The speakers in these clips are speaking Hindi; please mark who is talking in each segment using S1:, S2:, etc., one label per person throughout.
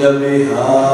S1: कुंज बिहारी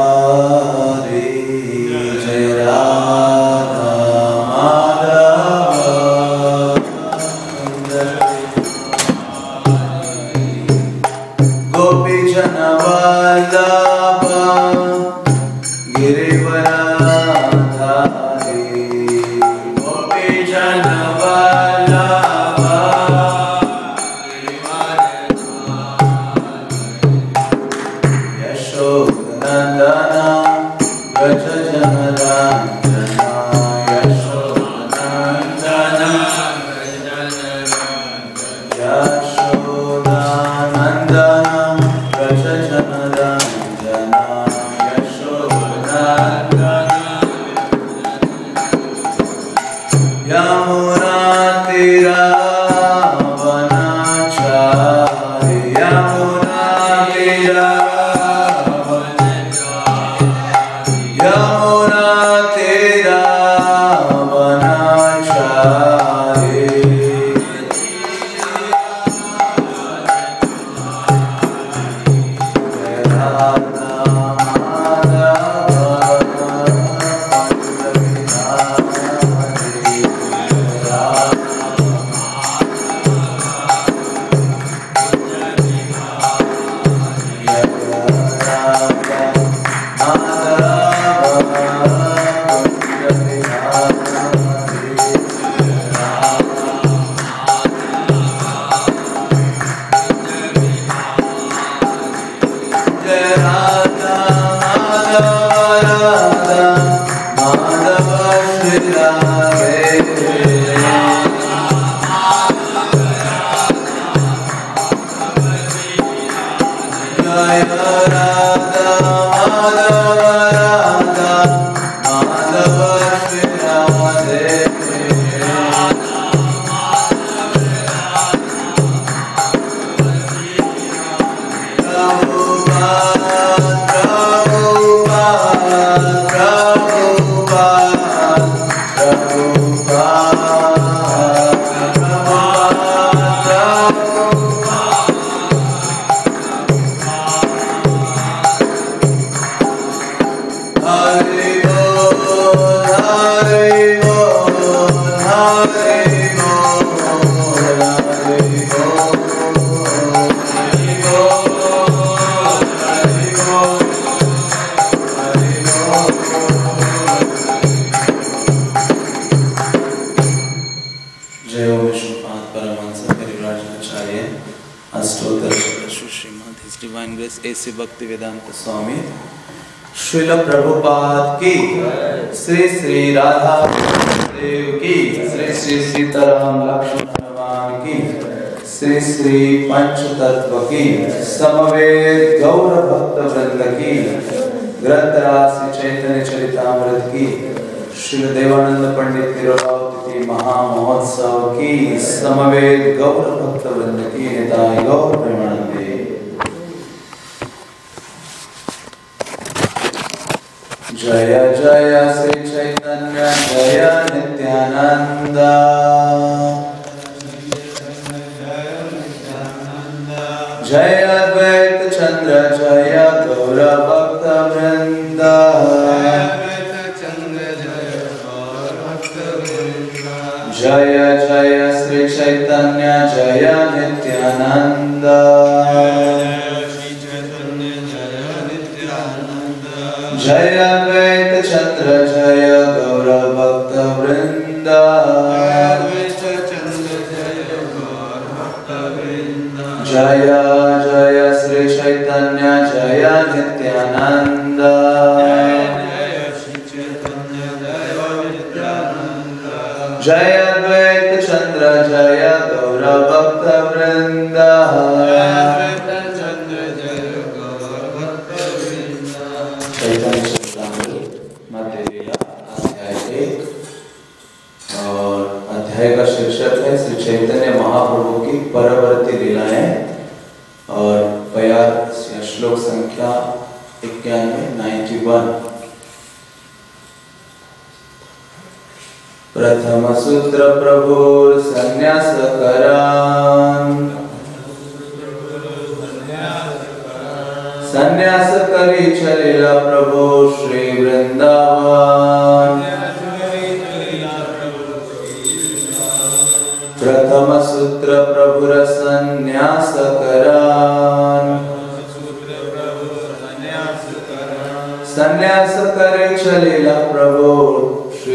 S1: भक्ति वेदांत स्वामी, श्रील प्रभुपाद की श्री श्री राधा देव की श्री श्री सीताराम लक्ष्मण हनुमान की श्री श्री पंच तत्व की समवेत गौर भक्त वृंद की ग्रंथराज श्री चैतन्य चरितामृत की श्री देवानंद पंडित तिरुराव महामहोत्सव की समवेत गौर भक्त वृंद की निताय गौर प्रेमानंदे जय अद्वैत चंद्र जय गौर भक्त वृंद अध्याय का शीर्षक है श्री चैतन्य महाप्रभु की परवर्ती लीलाएँ और बयालीस श्लोक संख्या इक्यानवे नाइन्टी वन प्रथमसूत्रप्रभोर्सन्न्यासकरान्। प्रभु श्री वृन्दाव प्रथमसूत्र प्रभुर्यासरा संन्यास करिला प्रभु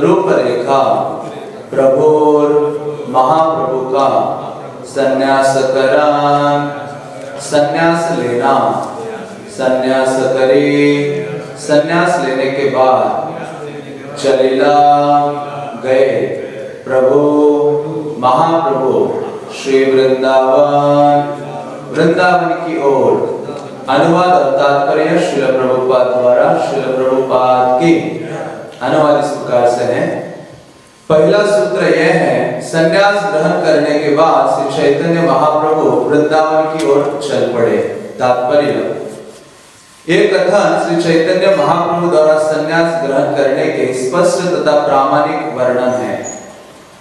S1: रूपरेखा, प्रभुर महाप्रभु का संन्यास करान संन्यास लेना संन्यास करे संन्यास लेने के बाद चलिला, गए प्रभु महाप्रभु, श्री वृंदावन। वृंदावन की ओर अनुवाद और तात्पर्य श्रील प्रभुपाद द्वारा, श्रील प्रभुपाद की। अनुवाद इस प्रकार से है। पहला सूत्र यह है, संन्यास ग्रहण करने के बाद श्री चैतन्य महाप्रभु वृंदावन की ओर चल पड़े। तात्पर्य ये कथन श्री चैतन्य महाप्रभु द्वारा संन्यास ग्रहण करने के स्पष्ट तथा प्रामाणिक वर्णन है।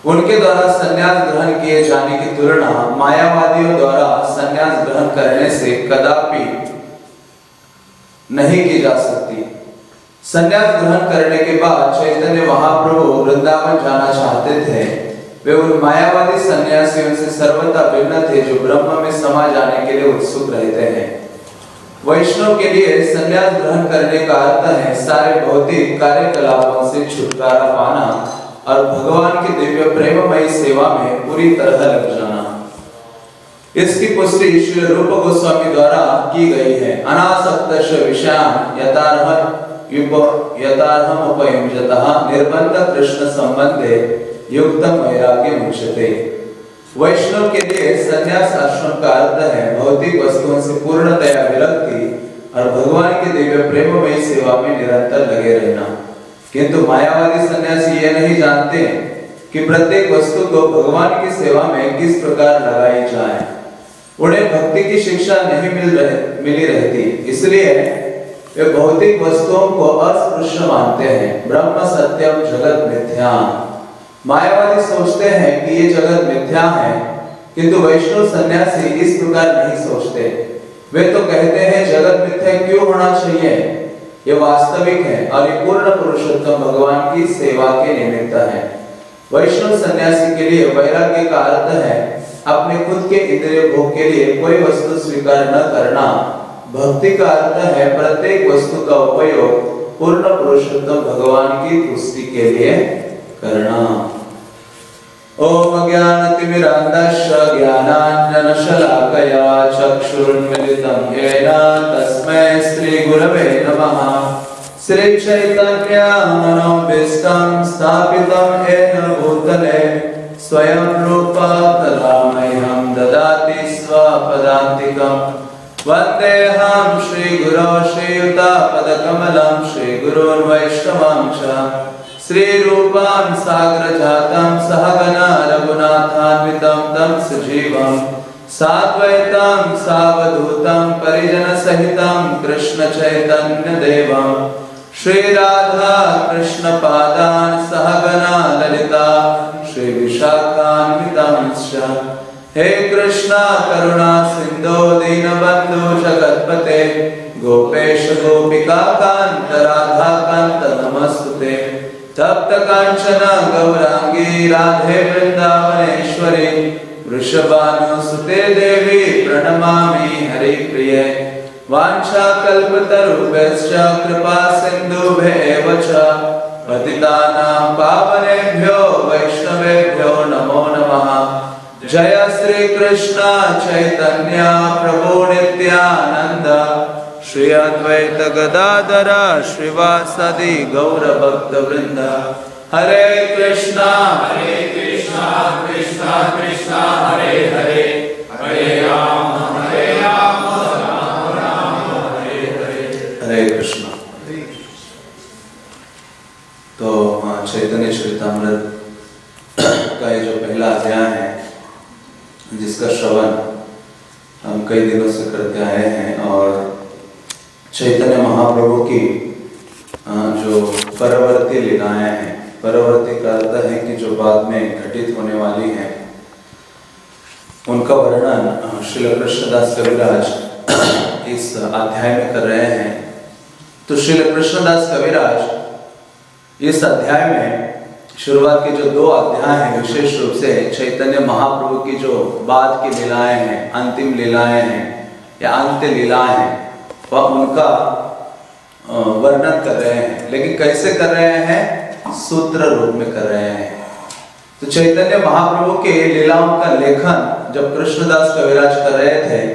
S1: उनके द्वारा संन्यास ग्रहण किए जाने की तुलना मायावादियों द्वारा संन्यास ग्रहण करने से कदापि नहीं की जा सकती। संन्यास ग्रहण करने के बाद चैतन्य महाप्रभु वृंदावन जाना चाहते थे। वे उन मायावादी सन्यासियों से सर्वथा भिन्न थे जो ब्रह्म में समा जाने के लिए उत्सुक रहते हैं। वैष्णव के लिए संन्यास ग्रहण करने का अर्थ है सारे भौतिक कार्यकलापों से छुटकारा पाना और भगवान की दिव्य प्रेममयी सेवा में पूरी तरह लग जाना। इसकी पुष्टि श्री रूप गोस्वामी द्वारा की गई है। अनासक्त विषयान यथार्ह निर्बंध कृष्ण संबंधे युक्त वैराग्य मुच्यते वैष्णव के लिए संन्यास आश्रम का अर्थ है भौतिक वस्तुओं से पूर्णतया विरक्ति और भगवान के दिव्य प्रेममयी सेवा में निरंतर लगे रहना। किंतु मायावादी सन्यासी ये नहीं जानते कि प्रत्येक वस्तु को भगवान की सेवा में किस प्रकार लगाई जाए। उन्हें भक्ति की शिक्षा नहीं मिल रहे, मिली रहती, इसलिए वे भौतिक वस्तुओं को अस्पृश्य मानते हैं। ब्रह्म, सत्यम, जगत, मिथ्या। मायावादी सोचते हैं कि ये जगत मिथ्या है, किंतु वैष्णव सन्यासी इस प्रकार नहीं सोचते। वे तो कहते हैं, जगत मिथ्या क्यों होना चाहिए? ये वास्तविक है और ये पूर्ण पुरुषोत्तम भगवान की सेवा के निमित्त है। वैष्णव सन्यासी के लिए वैराग्य का अर्थ है, अपने खुद के इंद्रिय भोग के लिए कोई वस्तु स्वीकार न करना। भक्ति का अर्थ है, प्रत्येक वस्तु का उपयोग पूर्ण पुरुषोत्तम भगवान की तुष्टि के लिए करना। ओम ज्ञानतिमिरान्धस्य ज्ञानाञ्जनशलाकया चक्षुरुन्मिलितं येन तस्मै श्रीगुरवे नमः। श्रीचैतन्यमनोभीष्टं स्थापितं येन भूतले, स्वयं रूपा तदा मह्यं ददाति स्वपदान्तिकम्। वन्देऽहं श्रीगुरो श्रीयुतापदकमलं श्रीगुरोन् वैष्णवां च श्रीरूपां साग्रजातं सहगना रघुनाथान्वितं तं सजीवं। साद्वैतं सावधूतं परिजनसहितं कृष्णचैतन्यदेवं। श्रीराधा कृष्णपादान् सहगना ललिता श्रीविशाखान्वितं च हे कृष्णा, करुणा, सिन्धो, दीनबन्धु, जगत्पते, गोपेश, गोपिका, कान्त, राधा, कान्त, नमस्तुते। तप्त कांचन गौरांगी राधे वृंदावनेश्वरी वृषभानुसुते देवी, प्रणमामि हरिप्रिये। वाञ्छाकल्पतरुभ्यश्च कृपा सिन्धुभ्येव च। पतितानां पावनेभ्यो, वैष्णवेभ्यो, नमो नमः। जय श्री कृष्ण चैतन्य प्रभु नित्यानंद श्री अद्वैत गदाधर, श्रीवासदि गौर भक्त वृंद हरे कृष्णा
S2: हरे कृष्णा कृष्णा कृष्णा, हरे हरे। हरे राम हरे राम राम राम, हरे हरे।
S1: हरे कृष्णा। तो चैतन्य श्रीतामृत का ये जो पहला अध्याय है श्रवण हम कई दिनों से करते आए हैं और चैतन्य महाप्रभु की जो परवर्ती लीलाएँ हैं, परवर्ती का है कि जो बाद में घटित होने वाली हैं, उनका वर्णन श्री कृष्णदास कविराज इस अध्याय में कर रहे हैं। तो श्री कृष्णदास कविराज इस अध्याय में शुरुआत के जो दो अध्याय हैं, विशेष रूप से चैतन्य महाप्रभु की जो बाद की लीलाएँ हैं, अंतिम लीलाएँ हैं, या अंत्य लीलाएँ हैं, वह उनका वर्णन कर रहे हैं। लेकिन कैसे कर रहे हैं? सूत्र रूप में कर रहे हैं। तो चैतन्य महाप्रभु के लीलाओं का लेखन जब कृष्णदास कविराज कर रहे थे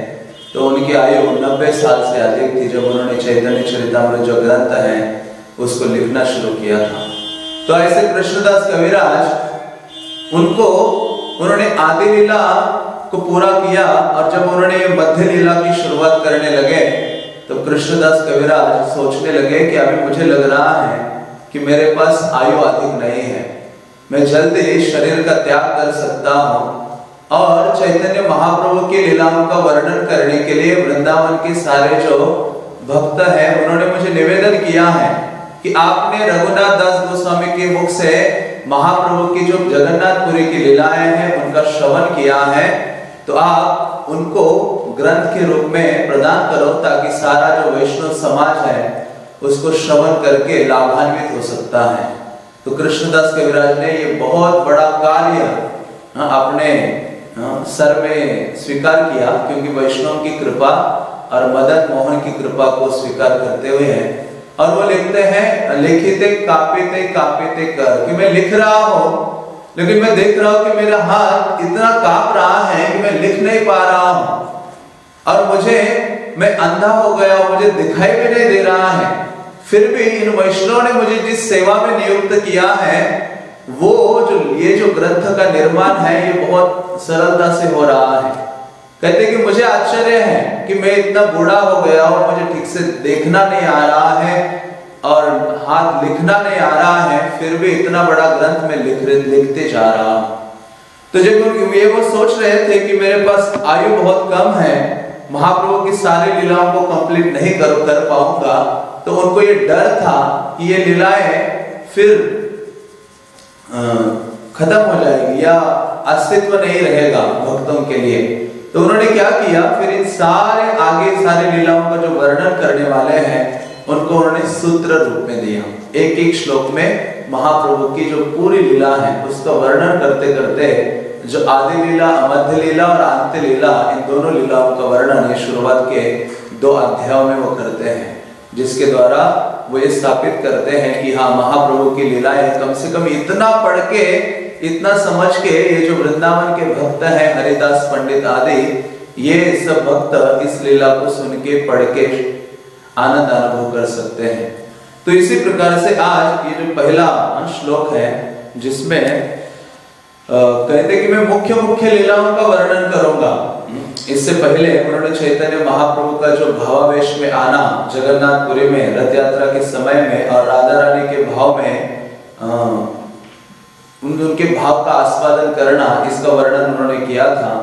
S1: तो उनकी आयु नब्बे साल से अधिक थी, जब उन्होंने चैतन्य चरितमृत जो ग्रंथ है, उसको लिखना शुरू किया था। तो ऐसे कृष्णदास कविराज, उनको, उन्होंने आदि लीला को पूरा किया और जब उन्होंने मध्य लीला की शुरुआत करने लगे तो कृष्णदास कविराज सोचने लगे कि अभी मुझे लग रहा है कि मेरे पास आयु अधिक नहीं है। मैं जल्दी शरीर का त्याग कर सकता हूँ और चैतन्य महाप्रभु की लीलाओं का वर्णन करने के लिए वृंदावन के सारे जो भक्त हैं, उन्होंने मुझे निवेदन किया है कि आपने रघुनाथ दास गोस्वामी के मुख से महाप्रभु की जो जगन्नाथपुरी की लीलाएँ हैं उनका श्रवण किया है तो आप उनको ग्रंथ के रूप में प्रदान करो ताकि सारा जो वैष्णव समाज है उसको श्रवण करके लाभान्वित हो सकता है। तो कृष्णदास कविराज ने ये बहुत बड़ा कार्य हाँ, अपने हाँ, सर में स्वीकार किया क्योंकि वैष्णव की कृपा और मदन मोहन की कृपा को स्वीकार करते हुए हैं। और वो लिखते हैं, लिखिते कापिते कापिते कर। कि मैं लिख रहा हूँ, लेकिन मैं देख रहा हूँ कि मेरा हाथ इतना काँप रहा है कि मैं लिख नहीं पा रहा हूँ। और मुझे, मैं अंधा हो गया और मुझे दिखाई भी नहीं दे रहा है। फिर भी इन वैष्णव ने मुझे जिस सेवा में नियुक्त किया है, वो जो, ये जो ग्रंथ का निर्माण है, ये बहुत सरलता से हो रहा है। कहते कि मुझे आश्चर्य है कि मैं इतना बूढ़ा हो गया और मुझे ठीक से देखना नहीं आ रहा है और हाथ लिखना नहीं आ रहा है, फिर भी इतना बड़ा ग्रंथ में लिख लिखते जा रहा हूँ। तो जब ये वो सोच रहे थे कि मेरे पास आयु बहुत कम है, महाप्रभु की सारी लीलाओं को कंप्लीट नहीं कर कर पाऊँगा तो उनको ये डर था कि ये लीलाएँ फिर खत्म हो जाएगी या अस्तित्व नहीं रहेगा भक्तों के लिए। तो उन्होंने क्या किया? फिर इन सारे आगे सारे लीलाओं का जो वर्णन करने वाले हैं, उनको उन्होंने सूत्र रूप में दिया। एक एक श्लोक में महाप्रभु की जो पूरी लीला है, उसका वर्णन करते करते जो आदि लीला, मध्य लीला और अंत्य लीला, इन दोनों लीलाओं का वर्णन ये शुरुआत के दो अध्यायों में वो करते हैं, जिसके द्वारा वो ये स्थापित करते हैं कि हाँ महाप्रभु की लीलाएँ कम से कम इतना पढ़ के इतना समझ के ये जो वृंदावन के भक्त हैं, हरिदास, पंडित आदि, ये सब भक्त इस लीला को सुन के, पढ़ के आनंद अनुभव कर सकते हैं। तो इसी प्रकार से आज ये जो पहला श्लोक है, जिसमें कहते कि मैं मुख्य मुख्य लीलाओं का वर्णन करूँगा। इससे पहले उन्होंने चैतन्य महाप्रभु का जो भावावेश में आना, जगन्नाथपुरी में रथ यात्रा के समय में और राधा रानी के भाव में उन उनके भाव का आस्वादन करना, इसका वर्णन उन्होंने किया था।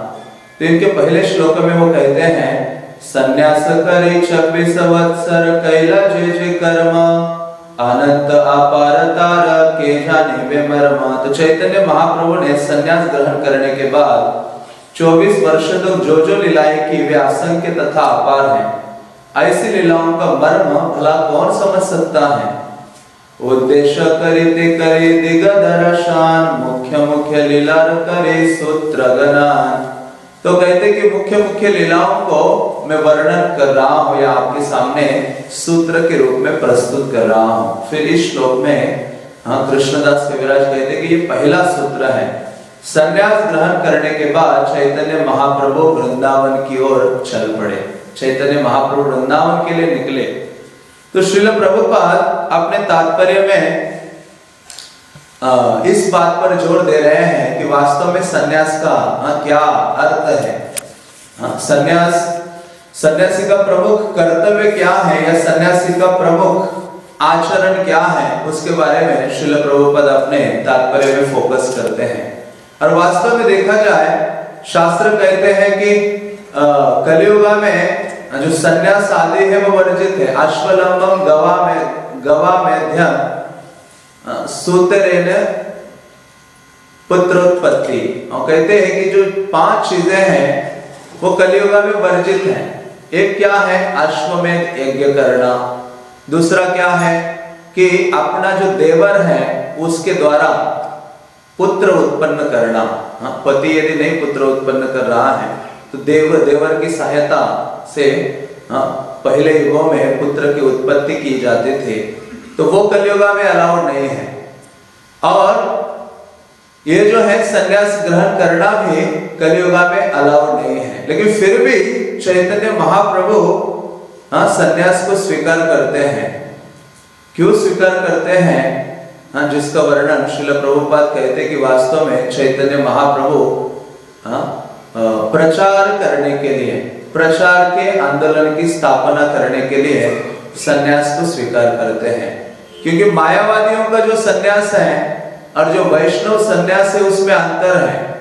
S1: तो इनके पहले श्लोक में वो कहते हैं, संन्यास करे छब्बीस वत्सर कैला जे जे कर्म, अनंत अपार तार के जाने वे मर्म। तो चैतन्य महाप्रभु ने संन्यास ग्रहण करने के बाद 24 वर्ष तक जो जो लीलाएँ की वे असंख्य तथा अपार हैं। ऐसी लीलाओं का मर्म भला कौन समझ सकता है? उद्देश्य करिते करे दिगदर्शन मुख्य मुख्य लीला करे सूत्र गणान तो कहते कि मुख्य मुख्य लीलाओं को मैं वर्णन कर रहा हूँ या आपके सामने सूत्र के रूप में प्रस्तुत कर रहा हूँ। फिर इस श्लोक में हाँ कृष्णदास कविराज कहते कि ये पहला सूत्र है। संन्यास ग्रहण करने के बाद चैतन्य महाप्रभु वृंदावन की ओर चल पड़े। चैतन्य महाप्रभु वृंदावन के लिए निकले। तो श्रील प्रभुपाद अपने तात्पर्य में इस बात पर ज़ोर दे रहे हैं कि वास्तव में सन्यास का क्या अर्थ हाँ, सन्यास सन्यासी का प्रमुख कर्तव्य क्या है या सन्यासी का प्रमुख आचरण क्या है? उसके बारे में श्रील प्रभुपद अपने तात्पर्य में फोकस करते हैं। और वास्तव में देखा जाए शास्त्र कहते हैं कि कलयुगा में जो संन्यास आदि है वो वर्जित है। अश्वलंबम गवा में गवा में सूत्र पुत्रोत्पत्ति। और कहते हैं कि जो पाँच चीज़ें हैं, वो कलियुग में वर्जित हैं। एक क्या है? अश्वमेध यज्ञ करना दूसरा क्या है? कि अपना जो देवर है, उसके द्वारा पुत्र उत्पन्न करना। हाँ पति यदि नहीं, पुत्र उत्पन्न कर रहा है। तो देव, देवर की सहायता से हाँ पहले युगों में पुत्र की उत्पत्ति की जाती थी। तो वो कलयुगा में अलाउड नहीं है। और ये जो है संन्यास ग्रहण करना भी कलयुगा में अलाउड नहीं है। लेकिन फिर भी चैतन्य महाप्रभु हाँ संन्यास को स्वीकार करते हैं। क्यों स्वीकार करते हैं? हाँ जिसका वर्णन शिल प्रभुपाद कहते कि वास्तव में चैतन्य महाप्रभु हाँ प्रचार करने के लिए, प्रचार के आंदोलन की स्थापना करने के लिए सन्यास को स्वीकार करते हैं। क्योंकि मायावादियों का जो सन्यास है और जो वैष्णव सन्यास है उसमें अंतर है,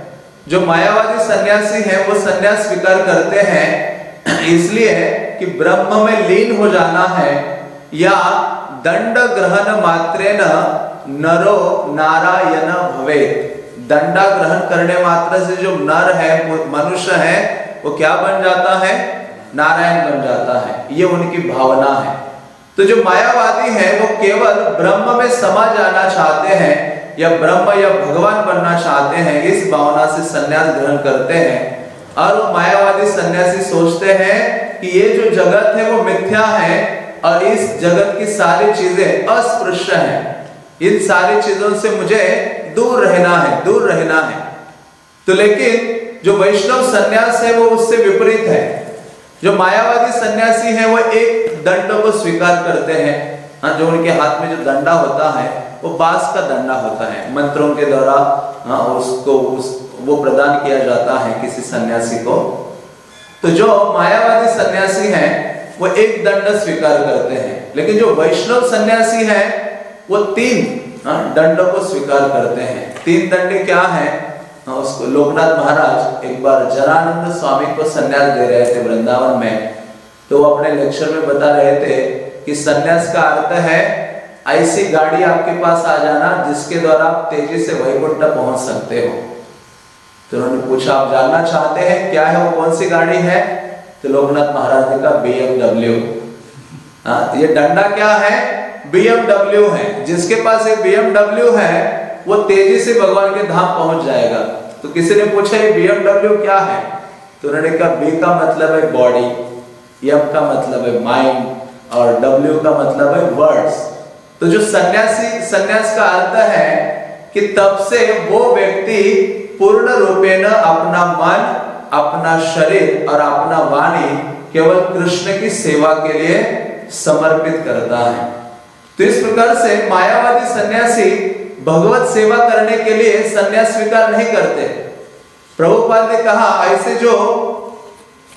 S1: जो मायावादी सन्यासी है, वो सन्यास स्वीकार करते हैं, इसलिए कि ब्रह्म में लीन हो जाना है या दंड ग्रहण मात्रेन नरो नारायण भवे दंडा ग्रहण करने मात्र से जो नर है मनुष्य है, वो क्या बन जाता है? नारायण बन जाता है। ये उनकी भावना है। तो जो मायावादी है, वो केवल ब्रह्म में समा जाना चाहते हैं, या ब्रह्म या भगवान बनना चाहते हैं, इस भावना से संन्यास ग्रहण करते हैं। और मायावादी सन्यासी सोचते हैं कि ये जो जगत है, वो मिथ्या है, और इस जगत की सारी चीज़ें अस्पृश्य हैं। इन सारी चीज़ों से मुझे दूर रहना है, दूर रहना है। तो लेकिन जो वैष्णव सन्यास है, वो उससे विपरीत है। जो मायावादी सन्यासी है, वो एक दंड को स्वीकार करते हैं। हाँ जो उनके हाथ में जो दंडा होता है, वो बाँस का दंडा होता है। मंत्रों के द्वारा हाँ उसको, उस, वो प्रदान किया जाता है किसी सन्यासी को। तो जो मायावादी सन्यासी हैं, वो एक दंड स्वीकार करते हैं। लेकिन जो वैष्णव सन्यासी है वो तीन हाँ, दंडों को स्वीकार करते हैं। तीन दंड क्या है? हाँ, उसको लोकनाथ महाराज एक बार जरानंद स्वामी को संन्यास दे रहे थे वृंदावन में। तो वो अपने लेक्चर में बता रहे थे कि संन्यास का अर्थ है ऐसी गाड़ी आपके पास आ जाना जिसके द्वारा आप तेज़ी से वैकुंठ पहुँच सकते हो। तो उन्होंने पूछा आप जानना चाहते हैं क्या है वो कौन सी गाड़ी है? तो लोकनाथ महाराज ने कहा बीएमडब्ल्यू हाँ ये डंडा क्या है? बीएमडब्ल्यू है। जिसके पास एक बीएमडब्ल्यू है, वो तेज़ी से भगवान के धाम पहुँच जाएगा। तो किसी ने पूछा, ये बीएमडब्ल्यू क्या है? तो उन्होंने कहा बी का मतलब है बॉडी एम का मतलब है माइंड और डब्ल्यू का मतलब है वर्ड्स तो जो सन्यासी, सन्यास का अर्थ है कि तब से वो व्यक्ति पूर्ण रूपेण अपना मन, अपना शरीर और अपना वाणी केवल कृष्ण की सेवा के लिए समर्पित करता है। तो इस प्रकार से मायावादी सन्यासी भगवत सेवा करने के लिए सन्यास स्वीकार नहीं करते। प्रभुपाद ने कहा ऐसे जो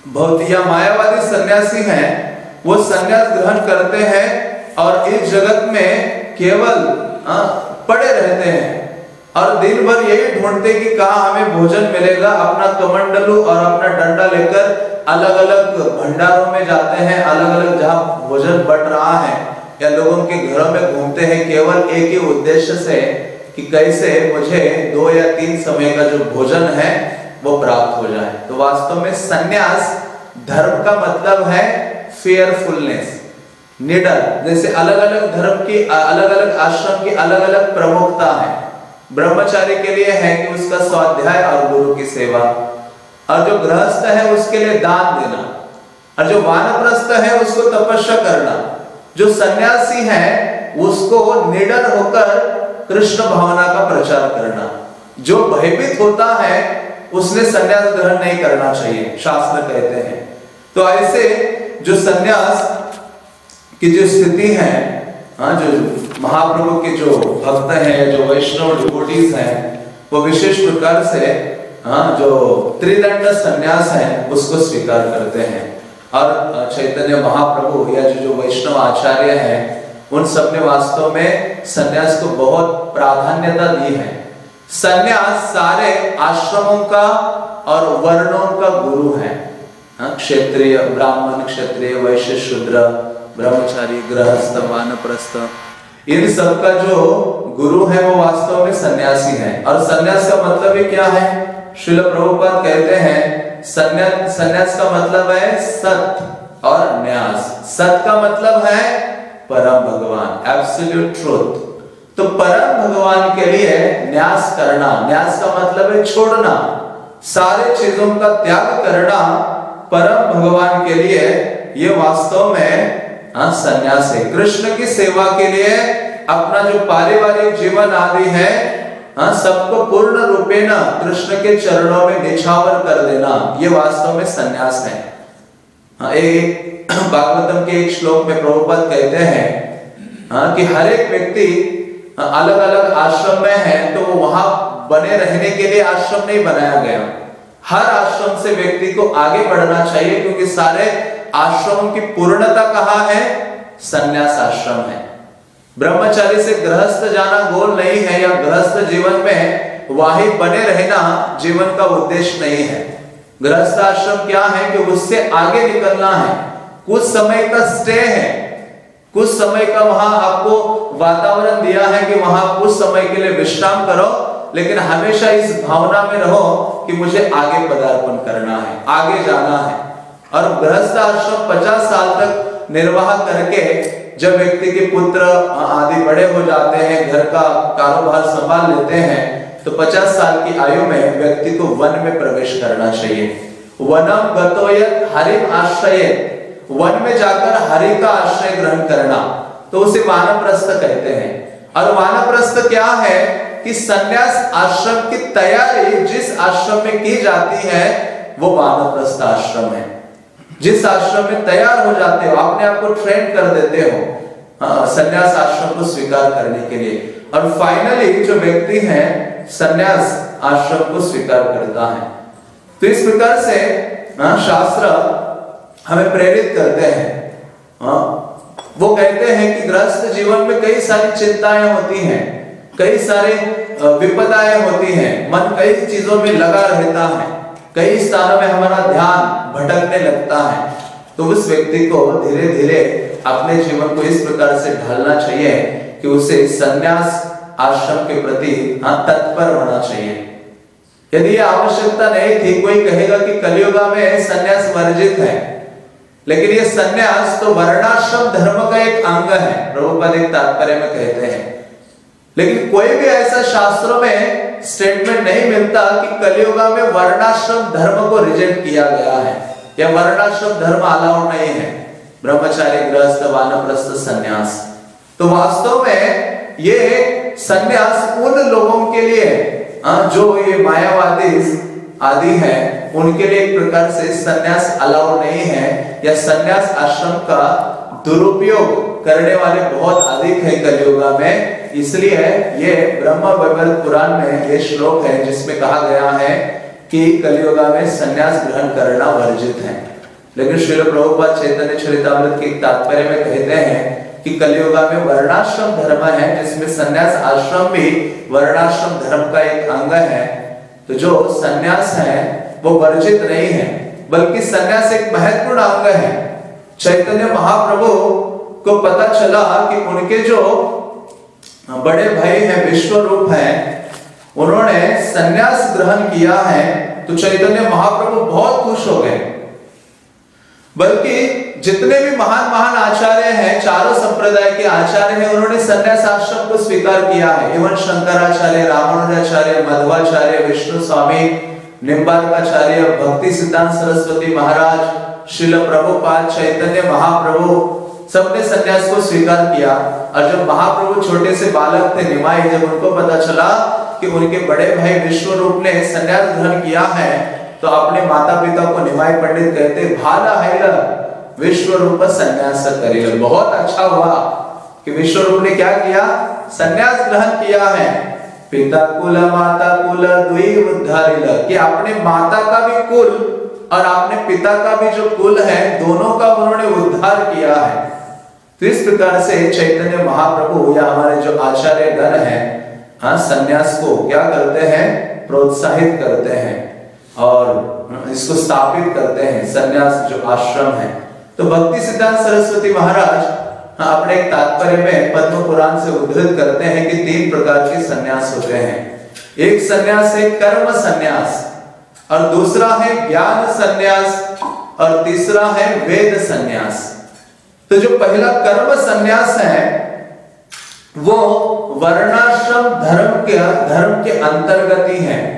S1: भौतिया मायावादी सन्यासी हैं वो सन्यास ग्रहण करते हैं और इस जगत में केवल आ, पड़े रहते हैं। और दिन भर यही ढूंढते कि कहा हमें भोजन मिलेगा अपना कमंडलू और अपना डंडा लेकर अलग अलग भंडारों में जाते हैं अलग अलग जहाँ भोजन बट रहा है, या लोगों के घरों में घूमते हैं, केवल एक ही उद्देश्य से कि कैसे मुझे दो या तीन समय का जो भोजन है, वो प्राप्त हो जाए। तो वास्तव में सन्यास धर्म का मतलब है फेयरफुलनेस निडर, जैसे अलग अलग धर्म की अलग अलग आश्रम की अलग अलग प्रमुखता है। ब्रह्मचारी के लिए है कि उसका स्वाध्याय और गुरु की सेवा। और जो गृहस्थ है उसके लिए दान देना। और जो वानप्रस्थ है उसको तपस्या करना। जो सन्यासी है उसको निडर होकर कृष्ण भावना का प्रचार करना। जो भयभीत होता है उसने सन्यास ग्रहण नहीं करना चाहिए, शास्त्र कहते हैं। तो ऐसे जो सन्यास की जो स्थिति है हाँ जो महाप्रभु के जो भक्त हैं, जो वैष्णव डिवोटीज हैं, वो विशेष प्रकार से हाँ जो त्रिदंड संन्यास है उसको स्वीकार करते हैं। और चैतन्य महाप्रभु या जो जो वैष्णव आचार्य हैं उन सबने वास्तव में सन्यास को बहुत प्राधान्यता दी है। संन्यास सारे आश्रमों का और वर्णों का गुरु है। हाँ, क्षत्रिय ब्राह्मण क्षेत्रीय वैश्य शूद्र ब्रह्मचारी गृहस्थ वानप्रस्थ इन सब का जो गुरु है वो वास्तव में सन्यासी है। और सन्यास का मतलब ही क्या है? शिल प्रभुपाद कहते हैं सन्यास सन्यास का मतलब है सत और न्यास। सत का मतलब है परम भगवान एब्सोल्यूट ट्रूथ तो परम भगवान के लिए न्यास करना, न्यास का मतलब है छोड़ना। सारे चीज़ों का त्याग करना परम भगवान के लिए, ये वास्तव में हाँ संन्यास है। कृष्ण की सेवा के लिए अपना जो पारिवारिक जीवन आदि है हाँ सबको पूर्ण रूपेण कृष्ण के चरणों में निछावर कर देना। ये वास्तव में संन्यास है। हाँ एक भागवतम के एक श्लोक में प्रभुपद कहते हैं हाँ कि हर एक व्यक्ति अलग अलग आश्रम में है तो वो वहाँ बने रहने के लिए आश्रम नहीं बनाया गया। हर आश्रम से व्यक्ति को आगे बढ़ना चाहिए, क्योंकि सारे आश्रमों की पूर्णता कहा है? संन्यास आश्रम है। ब्रह्मचारी से गृहस्थ जाना गोल नहीं है या गृहस्थ जीवन में वाही बने रहना जीवन का उद्देश्य नहीं है। गृहस्थ आश्रम क्या है कि उससे आगे निकलना है। कुछ समय का स्टे है। कुछ समय का वहाँ आपको वातावरण दिया है कि वहाँ कुछ समय के लिए विश्राम करो, लेकिन हमेशा इस भावना में रहो कि मुझे आगे पदार्पण करना है, आगे जाना है। और गृहस्थ आश्रम पचास साल तक निर्वाह करके जब व्यक्ति के पुत्र आदि बड़े हो जाते हैं, घर का कारोबार संभाल लेते हैं तो 50 साल की आयु में व्यक्ति को वन में प्रवेश करना चाहिए। वनम हरिम आश्रय। वन में जाकर हरि का आश्रय ग्रहण करना तो उसे वानप्रस्थ कहते हैं। और वानप्रस्थ क्या है कि संन्यास आश्रम की तैयारी जिस आश्रम में की जाती है, वो वानप्रस्थ आश्रम है। जिस आश्रम में तैयार हो जाते हो अपने आप को ट्रेन कर देते हो हाँ, संन्यास आश्रम को स्वीकार करने के लिए। और फाइनली जो व्यक्ति है संन्यास आश्रम को स्वीकार करता है। तो इस प्रकार से हाँ, शास्त्र हमें प्रेरित करते हैं। हाँ, वो कहते हैं कि ग्रस्त जीवन में कई सारी चिंताएँ होती हैं कई सारे विपदाएँ होती हैं। मन कई चीज़ों में लगा रहता है। कई स्थानों में हमारा ध्यान भटकने लगता है। तो उस व्यक्ति को धीरे धीरे अपने जीवन को इस प्रकार से ढालना चाहिए कि उसे संन्यास आश्रम के प्रति हाँ तत्पर होना चाहिए। यदि यह आवश्यकता नहीं थी, कोई कहेगा कि कलयुगा में संन्यास वर्जित है। लेकिन ये संन्यास तो वर्णाश्रम धर्म का एक अंग है। प्रभुपद एक तात्पर्य में कहते हैं। लेकिन कोई भी ऐसा शास्त्रों में स्टेटमेंट नहीं मिलता कि कलियुगा में वर्णाश्रम धर्म को रिजेक्ट किया गया है, या वर्णाश्रम धर्म अलाउड नहीं है। ब्रह्मचारी ग्रस्त वानप्रस्थ, संन्यास। तो वास्तव में ये संन्यास उन लोगों के लिए जो ये मायावादी आदि है, उनके लिए एक प्रकार से संन्यास अलाउड नहीं है, या संन्यास आश्रम का दुरुपयोग करने वाले बहुत अधिक है कलयुगा में। इसलिए ये ब्रह्म बाइबल पुराण में ये श्लोक है जिसमें कहा गया है कि कलयुगा में संन्यास ग्रहण करना वर्जित है। लेकिन श्री प्रभुपाद चैतन्य चरितमृत के तात्पर्य में कहते हैं कि कलयुगा में वर्णाश्रम धर्म है, जिसमें संन्यास आश्रम भी वर्णाश्रम धर्म का एक अंग है। तो जो संन्यास है, वो वर्जित नहीं है, बल्कि संन्यास एक महत्वपूर्ण अंग है। चैतन्य महाप्रभु को पता चला कि उनके जो बड़े भाई हैं विश्व रूप है, उन्होंने संन्यास ग्रहण किया है तो चैतन्य महाप्रभु बहुत खुश हो गए। बल्कि जितने भी महान महान आचार्य हैं, चारों संप्रदाय के आचार्य हैं, उन्होंने संन्यास आश्रम को स्वीकार किया है। एवं शंकराचार्य, रामानुजाचार्य, मध्वाचार्य विष्णु स्वामी निम्बारकाचार्य, भक्ति सिद्धांत सरस्वती महाराज, शिल प्रभुपाद, चैतन्य महाप्रभु सबने संन्यास को स्वीकार किया और जब महाप्रभु छोटे से बालक थे, निमाई, जब उनको पता चला कि उनके बड़े भाई विश्व रूप ने संन्यास ग्रहण किया है तो अपने माता पिता को निमाई पंडित कहते, भाला है विश्व रूप संन्यास करेगा बहुत अच्छा हुआ कि विश्व रूप ने क्या किया? संन्यास ग्रहण किया है। पिता कुल, माता कुल दुई कि अपने माता का भी कुल और अपने पिता का भी जो कुल है, दोनों का उन्होंने उद्धार किया है। तो इस प्रकार से चैतन्य महाप्रभु या हमारे जो आचार्य गण है हाँ संन्यास को क्या करते हैं? प्रोत्साहित करते हैं और इसको स्थापित करते हैं संन्यास जो आश्रम है। तो भक्ति सिद्धांत सरस्वती महाराज हाँ, अपने एक तात्पर्य में पद्म पुराण से उद्धृत करते हैं कि तीन प्रकार के संन्यास होते हैं। एक संन्यास है कर्म संन्यास और दूसरा है ज्ञान संन्यास और तीसरा है वेद संन्यास। तो जो पहला कर्म संन्यास है, वो वर्णाश्रम धर्म के धर्म के अंतर्गत ही है।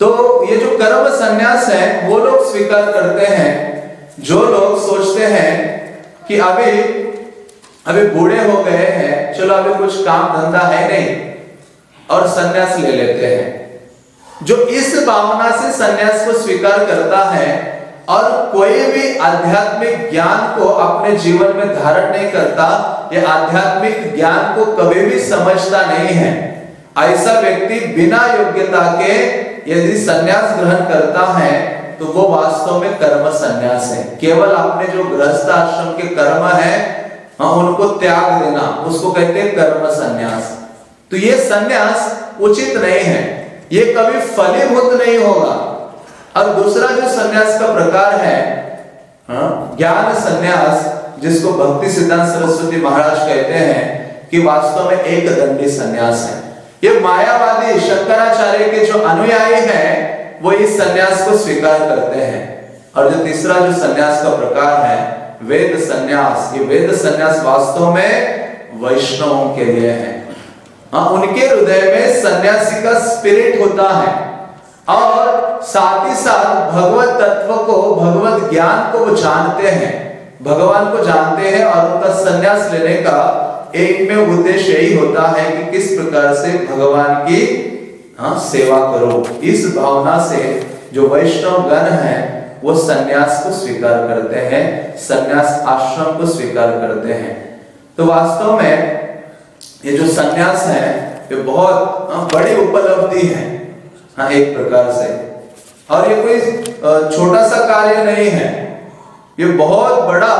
S1: तो ये जो कर्म संन्यास है, वो लोग स्वीकार करते हैं। जो लोग सोचते हैं कि अभी अभी बूढ़े हो गए हैं, चलो अभी कुछ काम धंधा है नहीं, और संन्यास ले लेते हैं। जो इस भावना से संन्यास को स्वीकार करता है और कोई भी आध्यात्मिक ज्ञान को अपने जीवन में धारण नहीं करता, या आध्यात्मिक ज्ञान को कभी भी समझता नहीं है। ऐसा व्यक्ति बिना योग्यता के यदि संन्यास ग्रहण करता है तो वो वास्तव में कर्म संन्यास है। केवल अपने जो गृहस्थ आश्रम के कर्म है हाँ उनको त्याग देना, उसको कहते हैं कर्म संन्यास। तो ये संन्यास उचित नहीं है। ये कभी फलीभूत नहीं होगा। और दूसरा जो संन्यास का प्रकार है हाँ, ज्ञान संन्यास जिसको भक्ति सिद्धांत सरस्वती महाराज कहते हैं कि वास्तव में एक दंडी संन्यास है। ये मायावादी शंकराचार्य के जो अनुयायी हैं वो इस संन्यास को स्वीकार करते हैं। और जो तीसरा जो संन्यास का प्रकार है वेद संन्यास ये वेद संन्यास वास्तव में वैष्णवों के लिए है। हाँ उनके हृदय में सन्यासी का स्पिरिट होता है। और साथ ही साथ भगवत तत्व को भगवत ज्ञान को वो जानते हैं। भगवान को जानते हैं और उनका संन्यास लेने का एक में उद्देश्य यही होता है कि किस प्रकार से भगवान की हाँ सेवा करो। इस भावना से जो वैष्णव गण है वो सन्यास को स्वीकार करते हैं सन्यास आश्रम को स्वीकार करते हैं। तो वास्तव में ये जो सन्यास है ये बहुत हाँ, बड़ी उपलब्धि है। हाँ एक प्रकार से। और ये कोई छोटा सा कार्य नहीं है। ये बहुत बड़ा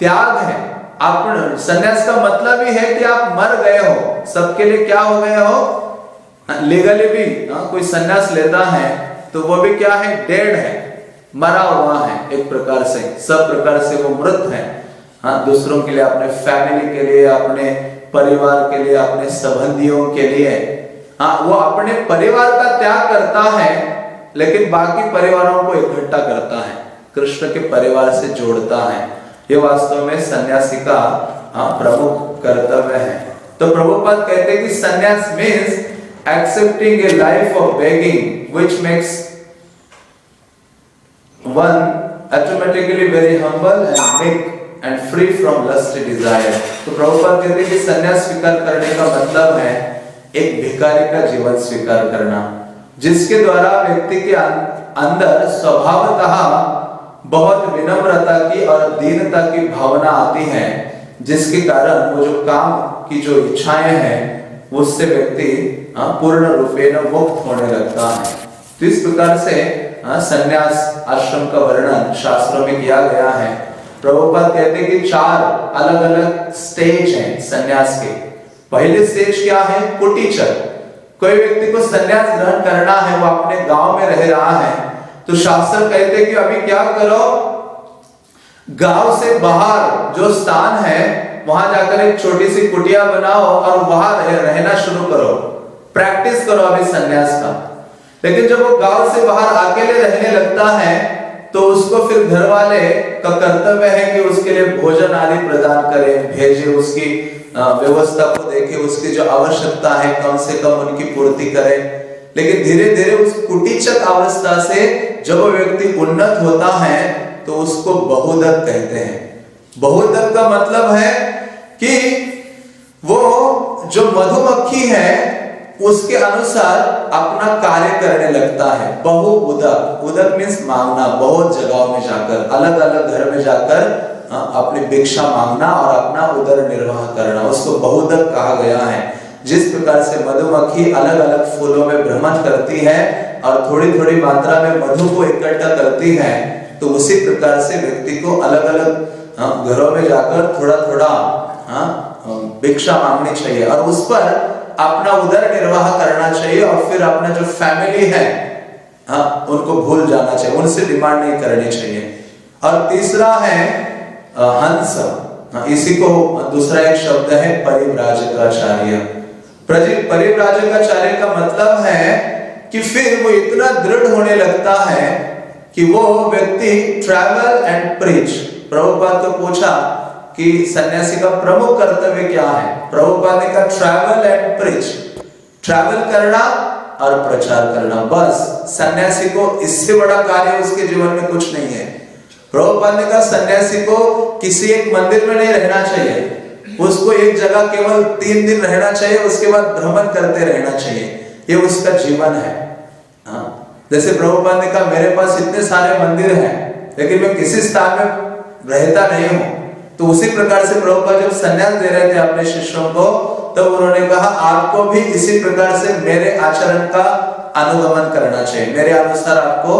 S1: त्याग है। आप सन्यास का मतलब ही है कि आप मर गए हो। सबके लिए क्या हो गए हो? लीगली हाँ, भी हाँ, कोई संन्यास लेता है तो वो भी क्या है? डेड है। मरा हुआ है एक प्रकार से। सब प्रकार से वो मृत है। हाँ दूसरों के लिए अपने फैमिली के लिए अपने परिवार के लिए अपने संबंधियों के लिए। हाँ वो अपने परिवार का त्याग करता है, लेकिन बाकी परिवारों को इकट्ठा करता है। कृष्ण के परिवार से जोड़ता है। ये वास्तव में सन्यासी का हाँ प्रमुख कर्तव्य है। तो प्रभुपद कहते हैं कि सन्यास means accepting a life of begging, which makes one automatically humble and meek and free from lusty desire. तो प्रभुपाद कहते हैं कि संन्यास स्वीकार करने का मतलब है एक भिकारी का जीवन स्वीकार करना जिसके द्वारा व्यक्ति के अं-, अंदर स्वभावतः बहुत विनम्रता की और दीनता की भावना आती है जिसके कारण वो जो काम की जो इच्छाएँ हैं उससे व्यक्ति पूर्ण रूपे न मुक्त होने लगता है। तो इस प्रकार से संन्यास आश्रम का वर्णन शास्त्रों में किया गया है। प्रभुपाद कहते हैं कि चार अलग अलग स्टेज हैं संन्यास के। पहले स्टेज क्या है? कुटीचर कोई व्यक्ति को संन्यास ग्रहण करना है, वो अपने गाँव में रह रहा है तो शास्त्र कहते कि अभी क्या करो? गाँव से बाहर जो स्थान है, वहाँ जाकर एक छोटी सी कुटिया बनाओ और वहाँ रहना शुरू करो। प्रैक्टिस करो अभी संन्यास का। लेकिन जब वो गाँव से बाहर अकेले रहने लगता है तो उसको फिर घर वाले का कर्तव्य है कि उसके लिए भोजन आदि प्रदान करे, भेजे उसकी व्यवस्था को देखे, उसकी जो आवश्यकता है, कम से कम उनकी पूर्ति करे। लेकिन धीरे धीरे उस कुटीचक अवस्था से जब व्यक्ति उन्नत होता है तो उसको बहुदक कहते हैं। बहुदक का मतलब है कि वो जो मधुमक्खी है, उसके अनुसार अपना कार्य करने लगता है। बहु उदक उदक मीन्स मांगना, बहुत जगहों में जाकर अलग अलग घर में जाकर अपनी भिक्षा मांगना और अपना उदर निर्वाह करना, उसको बहुदक कहा गया है। जिस प्रकार से मधुमक्खी अलग अलग फूलों में भ्रमण करती है और थोड़ी थोड़ी मात्रा में मधु को इकट्ठा करती है तो उसी प्रकार से व्यक्ति को अलग अलग घरों में जाकर थोड़ा थोड़ा भिक्षा मांगनी चाहिए और उस पर अपना उदर निर्वाह करना चाहिए और फिर अपना जो फैमिली है हाँ उनको भूल जाना चाहिए, उनसे डिमांड नहीं करनी चाहिए। और तीसरा है हंस हाँ, इसी को दूसरा एक शब्द है परिव्राजकाचार्य। परिव्राजकाचार्य का मतलब है कि फिर वो इतना दृढ़ होने लगता है कि वो व्यक्ति ट्रैवल एंड प्रीच प्रभुपाद को पूछा कि सन्यासी का प्रमुख कर्तव्य क्या है? प्रभुपाद ने कहा ट्रैवल एंड प्रीच ट्रैवल करना और प्रचार करना। बस सन्यासी को इससे बड़ा कार्य उसके जीवन में कुछ नहीं है। प्रभुपाद ने कहा, सन्यासी को किसी एक मंदिर में नहीं रहना चाहिए। उसको एक जगह केवल तीन दिन रहना चाहिए, उसके बाद भ्रमण करते रहना चाहिए। ये उसका जीवन है। हाँ। जैसे प्रभुपाद ने कहा, मेरे पास इतने सारे मंदिर हैं, लेकिन मैं किसी स्थान में रहता नहीं हूँ। तो उसी प्रकार से प्रभुपाद जब संन्यास दे रहे थे अपने शिष्यों को तो उन्होंने कहा, आपको भी इसी प्रकार से मेरे आचरण का अनुगमन करना चाहिए। मेरे अनुसार आपको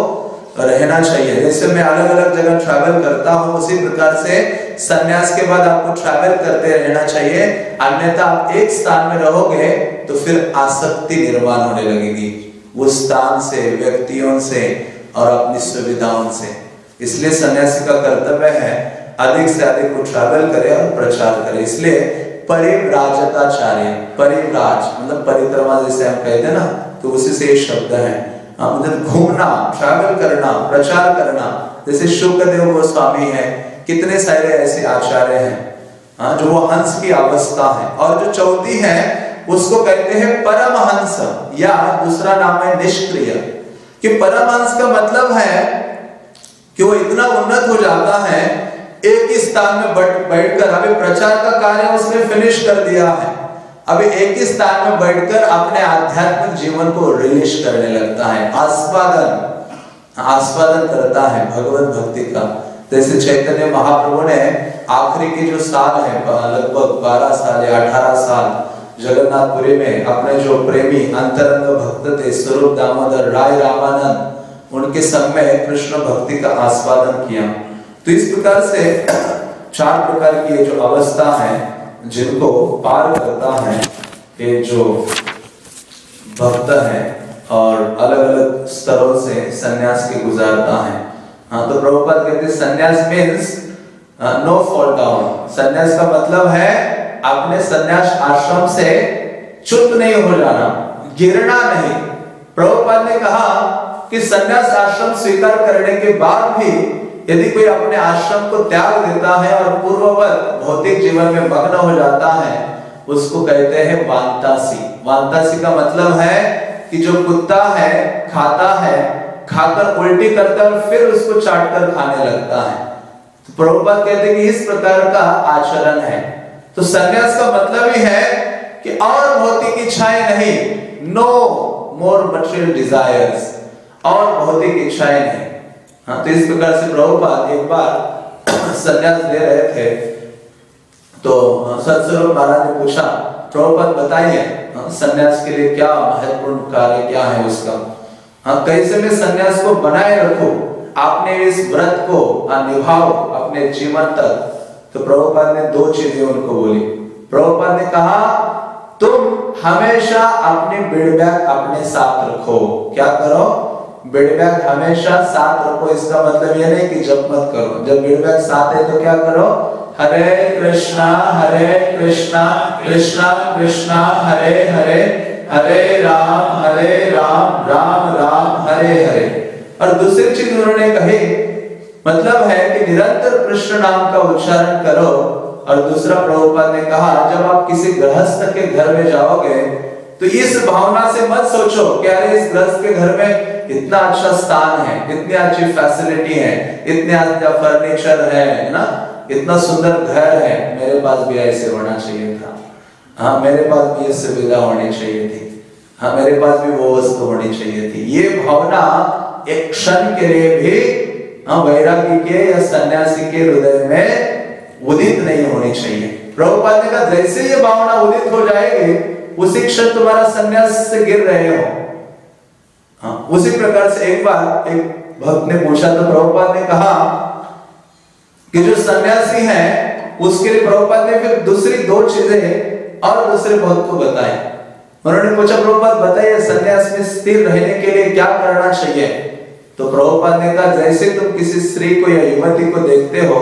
S1: रहना चाहिए। जैसे मैं अलग अलग जगह ट्रैवल करता हूँ, उसी प्रकार से संन्यास के बाद आपको ट्रैवल करते रहना चाहिए। अन्यथा आप एक स्थान में रहोगे तो फिर आसक्ति निर्माण होने लगेगी। उस स्थान से, व्यक्तियों से और अपनी सुविधाओं से। इसलिए सन्यासी का कर्तव्य है, अधिक से अधिक वो ट्रैवल करे और प्रचार करे। इसलिए परिव्राजकाचार्य, परिव्राज मतलब परिक्रमा जैसे हम कहते हैं ना तो उसी से ये शब्द है। मतलब घूमना ट्रैवल करना प्रचार करना। जैसे शुक्रदेव गोस्वामी है कितने सारे ऐसे आचार्य हैं हाँ, जो वो हंस की अवस्था है। और जो चौथी है उसको कहते हैं परमहंस या दूसरा नाम है निष्क्रिय। कि परमहंस का मतलब है कि वो इतना उन्नत हो जाता है एक ही स्थान में बैठकर अभी प्रचार का कार्य उसने फिनिश कर दिया है। अभी एक ही स्थान में बैठकर अपने आध्यात्मिक जीवन को रिलीज़ करने लगता है। आस्वादन। आस्वादन करता है भगवत भक्ति का। जैसे चैतन्य महाप्रभु ने आखिरी के जो साल है लगभग 12 साल या 18 साल, जगन्नाथपुरी में अपने जो प्रेमी अंतरंग भक्त थे, स्वरूप दामोदर, राय रामानंद, उनके संग में कृष्ण भक्ति का आस्वादन किया। तो इस प्रकार से चार प्रकार की जो अवस्था है जिनको पार करता है ये जो भक्त है और अलग अलग स्तरों से सन्यास के गुजारता है। हाँ तो प्रभुपाद कहते हैं, सन्यास मीन्स नो फॉल डाउन सन्यास का मतलब है अपने सन्यास आश्रम से चुप नहीं हो जाना, गिरना नहीं। प्रभुपाद ने कहा कि सन्यास आश्रम स्वीकार करने के बाद भी यदि कोई अपने आश्रम को त्याग देता है और पूर्ववत भौतिक जीवन में मग्न हो जाता है, उसको कहते हैं वांतासी। वांतासी का मतलब है कि जो कुत्ता है, खाता है, खाकर उल्टी करता है फिर उसको चाट कर खाने लगता है। तो प्रभुपाद कहते हैं कि इस प्रकार का आचरण है। तो संन्यास का मतलब ही है कि और भौतिक इच्छाएँ नहीं नो मोर मटेरियल डिजायर्स और भौतिक इच्छाएँ नहीं। हाँ तो इस प्रकार से प्रभुपाद एक बार संन्यास ले रहे थे। तो सत्स्वरूप महाराज ने पूछा, प्रभुपाद बताइए संन्यास के लिए क्या महत्वपूर्ण कार्य, क्या है उसका? हाँ कैसे मैं संन्यास को बनाए रखूँ आपने इस व्रत को निभाओ अपने जीवन तक। तो प्रभुपाद ने दो चीज़ें उनको बोली। प्रभुपाद ने कहा, तुम हमेशा अपने बेड बैग अपने साथ रखो। क्या करो? बेड बैग हमेशा साथ रखो, इसका मतलब ये नहीं कि जब मत करो। जब बेड बैग साथ है तो क्या करो? हरे कृष्णा हरे कृष्णा कृष्णा कृष्णा, हरे हरे हरे राम हरे राम राम राम, हरे हरे। और दूसरी चीज़ उन्होंने कही मतलब है कि निरंतर कृष्ण नाम का उच्चारण करो। और दूसरा प्रभुपाद ने कहा, जब आप किसी गृहस्थ के घर में जाओगे तो इस भावना से मत सोचो कि अरे इस गृहस्थ के घर में इतना अच्छा स्थान है, इतनी अच्छी फैसिलिटी है, इतने अच्छा फर्नीचर है ना? इतना सुंदर घर है। मेरे पास भी ऐसे होना चाहिए था। हाँ मेरे पास भी ये सुविधा होनी चाहिए थी। हाँ मेरे पास भी वो वस्तु होनी चाहिए थी। ये भावना एक क्षण के लिए भी हाँ वैरागी के या सन्यासी के हृदय में उदित नहीं होनी चाहिए। प्रभुपाद ने कहा, जैसे ये भावना उदित हो जाएगी, उसी क्षण तुम्हारा सन्यास से गिर रहे हो। हाँ उसी प्रकार से एक बार एक भक्त ने पूछा तो प्रभुपाद ने कहा कि जो सन्यासी है, उसके लिए प्रभुपाद ने फिर दूसरी दो चीज़ें और दूसरे भक्त को बताए उन्होंने पूछा, प्रभुपाद, बताइए, सन्यास में स्थिर रहने के लिए क्या करना चाहिए? तो प्रभुपाद ने कहा, जैसे तुम किसी स्त्री को या युवती को देखते हो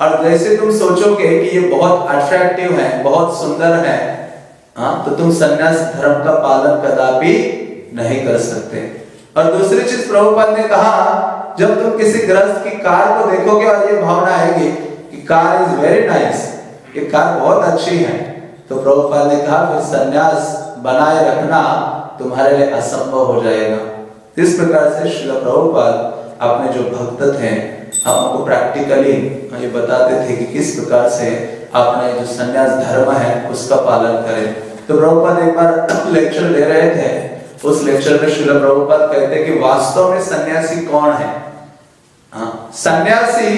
S1: और जैसे तुम सोचोगे कि ये बहुत अट्रैक्टिव है, बहुत सुंदर है हाँ तो तुम सन्यास धर्म का पालन कदापि नहीं कर सकते। और दूसरी चीज़ प्रभुपाद ने कहा, जब तुम किसी ग्रस्त की कार को देखोगे और ये भावना आएगी कि कार इज़ वेरी नाइस ये कार बहुत अच्छी है तो प्रभुपाद ने कहा, फिर सन्यास बनाए रखना तुम्हारे लिए असंभव हो जाएगा। इस प्रकार से श्री प्रभुपाद अपने जो भक्त थे, हम उनको प्रैक्टिकली ये बताते थे कि किस प्रकार से अपने जो संन्यास धर्म है, उसका पालन करें। तो प्रभुपाद एक बार लेक्चर दे रहे थे। उस लेक्चर में श्रील प्रभुपाद कहते हैं कि वास्तव में सन्यासी कौन है? हाँ, सन्यासी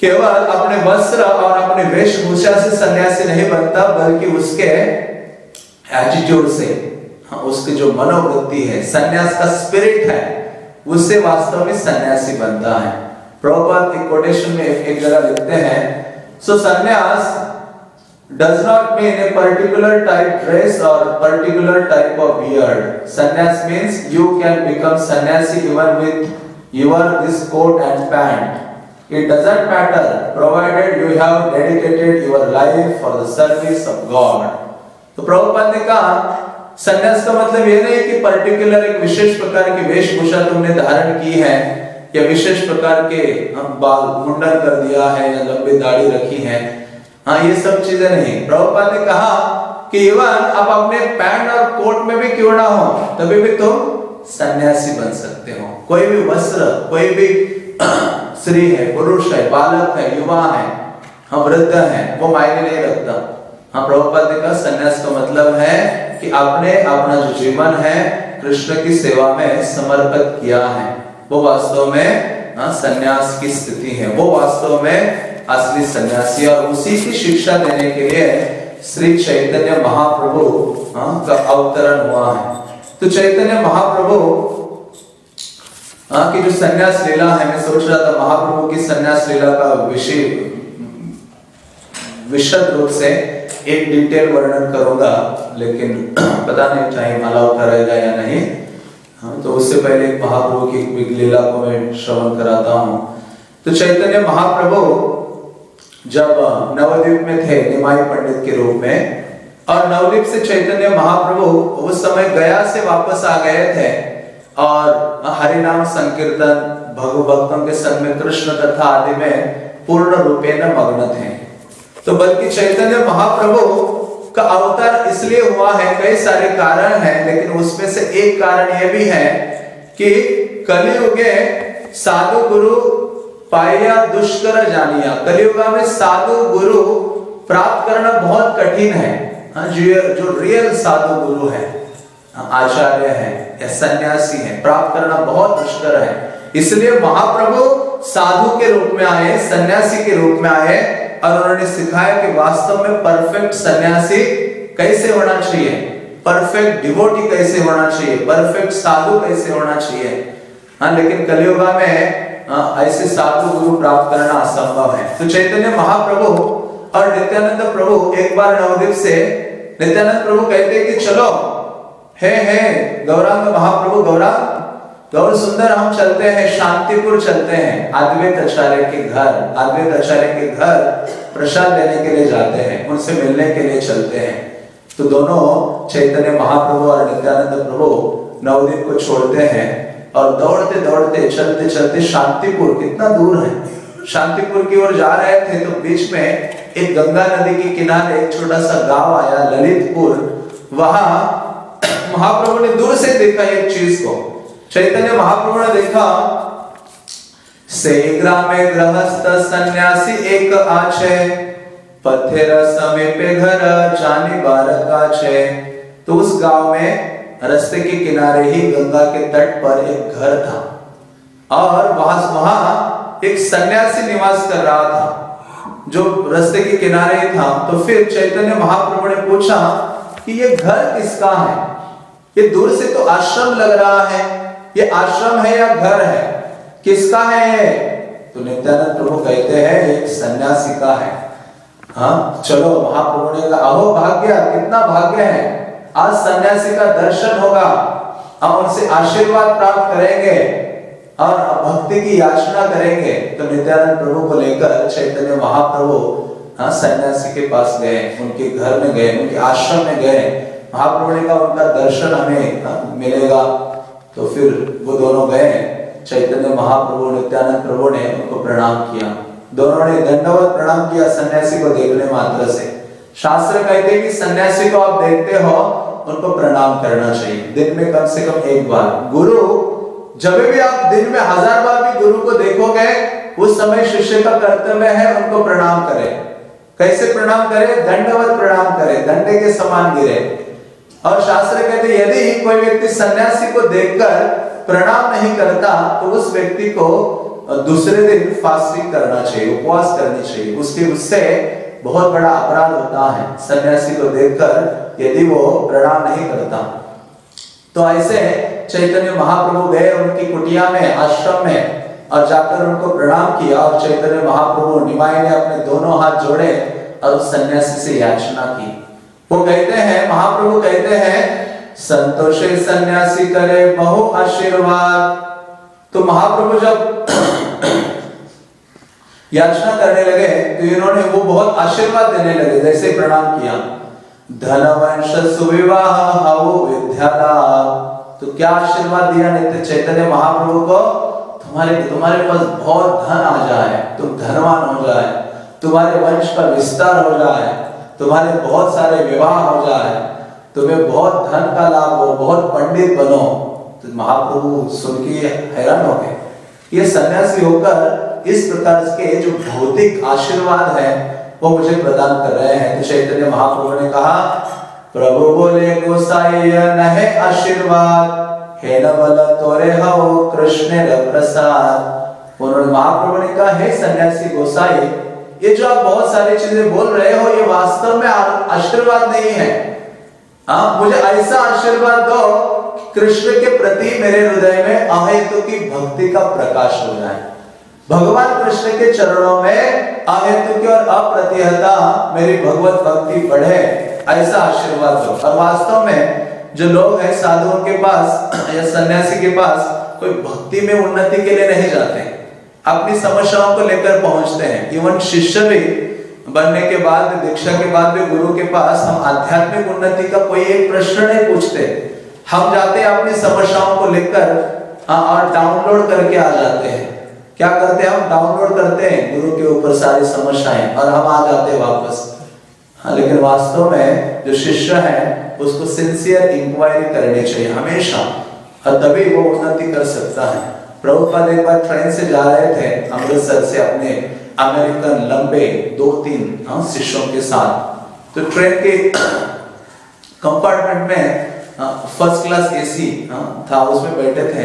S1: केवल अपने वस्त्र और अपने वेशभूषा से सन्यासी नहीं बनता बल्कि उसके एटीट्यूड से हाँ, उसकी जो मनोवृत्ति है सन्यास का स्पिरिट है उससे वास्तव में सन्यासी बनता है। प्रभुपाद एक कोटेशन में एक जगह लिखते हैं सो सन्यास does not mean a particular type dress or particular type of beard. Sannyas means you can become sannyasi even with your this coat and pant. It doesn't matter provided you have dedicated your life for the service of God. तो प्रभुपाद ने कहा संन्यास का मतलब ये नहीं कि पर्टिकुलर एक विशेष प्रकार की वेशभूषा तुमने धारण की है या विशेष प्रकार के बाल मुंडन कर दिया है या लंबी दाढ़ी रखी है हाँ ये सब चीज़ें नहीं। प्रभुपाद ने कहा कि इवन आप अपने पैंट और कोट में भी क्यों ना हो तभी भी तुम सन्यासी बन सकते हो। कोई भी वस्त्र कोई भी स्त्री है पुरुष है बालक है युवा है हम वृद्ध है वो मायने नहीं रखता। हाँ प्रभुपाद ने कहा सन्यास का मतलब है कि आपने अपना जो जीवन है कृष्ण की सेवा में समर्पित किया है। वो वास्तव में हाँ, सन्यास की स्थिति है। वो वास्तव में असली सन्यासी और उसी की शिक्षा देने के लिए श्री चैतन्य महाप्रभु हाँ, का अवतरण हुआ है। तो चैतन्य महाप्रभु हाँ, की जो सन्यास लीला है मैं सोच रहा था महाप्रभु की सन्यास लीला का विषय विशद रूप से एक डिटेल वर्णन करूँगा लेकिन पता नहीं टाइम अलाउ करेगा या नहीं। हाँ, तो उससे पहले महाप्रभु की लीला को मैं श्रवण कराता हूँ। तो चैतन्य महाप्रभु जब नवद्वीप में थे निमाई पंडित के रूप में, और नवद्वीप से चैतन्य महाप्रभु उस समय गया से वापस आ गए थे, और हरि नाम संकीर्तन भगव भक्तों के संग में कृष्ण कथा आदि में पूर्ण रूपे न मग्न थे। तो बल्कि चैतन्य महाप्रभु का अवतार इसलिए हुआ है, कई सारे कारण हैं, लेकिन उसमें से एक कारण यह भी है कि कलियुगे साधु गुरु पाया दुष्कर जानिया। कलियुगा में साधु गुरु प्राप्त करना बहुत कठिन है। हाँ, जो जो रियल साधु गुरु है हाँ, आचार्य है या सन्यासी है प्राप्त करना बहुत दुष्कर है। इसलिए महाप्रभु साधु के रूप में आए सन्यासी के रूप में आए और उन्होंने सिखाया कि वास्तव में परफेक्ट सन्यासी कैसे होना चाहिए? परफेक्ट डिवोटी कैसे होना चाहिए? परफेक्ट साधु कैसे होना चाहिए? हाँ लेकिन कलियुगा में ऐसे साधु गुरु प्राप्त करना असंभव है। तो चैतन्य महाप्रभु, और नित्यानंद प्रभु, एक बार नवदीप से नित्यानंद प्रभु कहते कि चलो, हे हे, गौरांग महाप्रभु गौरांग गौर सुंदर हम चलते हैं, शांतिपुर चलते हैं। अद्वैत आचार्य के घर अद्वैत आचार्य के घर प्रसाद लेने के लिए जाते हैं, उनसे मिलने के लिए चलते हैं। तो दोनों चैतन्य महाप्रभु और नित्यानंद प्रभु नवदीप को छोड़ते हैं। और दौड़ते दौड़ते, चलते चलते शांतिपुर, कितना दूर है। शांतिपुर की ओर जा रहे थे तो बीच में एक गंगा नदी के किनारे एक छोटा सा गाँव आया, ललितपुर। वहाँ महाप्रभु ने दूर से देखा एक चीज़ को। चैतन्य महाप्रभु ने देखा, से ग्रामे गृहस्थ सन्यासी एक आछे पत्थर समीपे घर जानी बारक आछे तो उस गाँव में रास्ते के किनारे ही गंगा के तट पर एक घर था। और वहाँ वहाँ एक सन्यासी निवास कर रहा था, जो रास्ते के किनारे ही था। तो फिर चैतन्य महाप्रभु ने पूछा कि ये घर किसका है? ये दूर से तो आश्रम लग रहा है। ये आश्रम है या घर है? किसका है तो नित्यानंद प्रभु कहते हैं एक सन्यासी का है। हाँ चलो, महाप्रभु ने कहा, अहो, भाग्य, कितना भाग्य है। आज सन्यासी का दर्शन होगा। हम उनसे आशीर्वाद प्राप्त करेंगे और भक्ति की याचना करेंगे। तो नित्यानंद प्रभु को लेकर चैतन्य महाप्रभु हाँ सन्यासी के पास गए उनके घर में गए उनके आश्रम में गए। महाप्रभु ने कहा उनका दर्शन हमें हाँ, मिलेगा। तो फिर वो दोनों गए। चैतन्य महाप्रभु नित्यानंद प्रभु ने उनको प्रणाम किया। दोनों ने दंडवत प्रणाम किया सन्यासी को देखने मात्र से। शास्त्र कहते हैं कि सन्यासी को आप देखते हो उनको प्रणाम करना चाहिए। दिन में कम से कम एक बार। गुरु, जब भी आप दिन में हज़ार बार भी गुरु को देखोगे, उस समय शिष्य का कर्तव्य है उनको प्रणाम करें। कैसे प्रणाम करें? दंडवत प्रणाम करें। दंडे के समान गिरे। और शास्त्र कहते यदि कोई व्यक्ति सन्यासी को देखकर प्रणाम नहीं करता तो उस व्यक्ति को दूसरे दिन फास्टिंग करना चाहिए, उपवास करनी चाहिए। उसके उससे बहुत बड़ा अपराध होता है। सन्यासी को देखकर यदि वो प्रणाम नहीं करता। तो ऐसे चैतन्य महाप्रभु गए उनकी कुटिया में, आश्रम में और जाकर उनको प्रणाम किया और चैतन्य महाप्रभु निमाई ने अपने दोनों हाथ जोड़े और उस सन्यासी से याचना की। वो कहते हैं, महाप्रभु कहते हैं, संतोष सन्यासी करे बहु आशीर्वाद। तो महाप्रभु जब याचना करने लगे तो इन्होंने वो बहुत आशीर्वाद देने लगे, जैसे प्रणाम किया। धन वंश सुविवाह विद्या तो क्या आशीर्वाद दिया नित्य चैतन्य महाप्रभु को? तुम्हारे तुम्हारे पास बहुत धन आ जाए, तुम धनवान हो जाए, तुम्हारे वंश का विस्तार हो जाए, तुम्हारे बहुत सारे विवाह हो जाए, तुम्हें बहुत धन का लाभ हो, बहुत पंडित बनो। तो महाप्रभु सुन के हैरान हो गए। ये सन्यासी होकर इस प्रकार के जो भौतिक आशीर्वाद है, वो मुझे प्रदान कर रहे हैं। तो चैतन्य महाप्रभु ने कहा, प्रभु बोले, गोसाई आशीर्वाद। हे तोरे हो, कृष्ण प्रसाद। उन्होंने महाप्रभु ने कहा, हे सन्यासी गोसाई, ये जो आप बहुत सारी चीज़ें बोल रहे हो, ये वास्तव में आशीर्वाद नहीं है। हाँ मुझे ऐसा आशीर्वाद दो कृष्ण के प्रति मेरे हृदय में अहेतु की भक्ति का प्रकाश हो जाए। भगवान कृष्ण के चरणों में अहेतु की और अप्रतिहता मेरी भगवत भक्ति बढ़े, ऐसा आशीर्वाद दो। और वास्तव में जो लोग हैं साधुओं के पास या सन्यासी के पास कोई भक्ति में उन्नति के लिए नहीं जाते। अपनी समस्याओं को लेकर पहुँचते हैं। इवन शिष्य भी बनने के बाद, दीक्षा के बाद भी गुरु के पास हम आध्यात्मिक उन्नति का कोई एक प्रश्न नहीं पूछते। हम जाते हैं अपनी समस्याओं को लेकर और डाउनलोड करके आ जाते हैं। क्या करते हैं? हम डाउनलोड करते हैं। गुरु के ऊपर सारी समस्याएँ और हम आ जाते हैं वापस। हाँ लेकिन वास्तव में जो शिष्य है उसको सिंसियर इंक्वायरी करनी चाहिए हमेशा। और तभी वो उन्नति कर सकता है। प्रभुपाद एक बार ट्रेन से जा रहे थे अमृतसर से अपने अमेरिकन लंबे दो तीन हाँ, शिष्यों के साथ। तो ट्रेन के कंपार्टमेंट में फ़र्स्ट क्लास एसी था उसमें बैठे थे।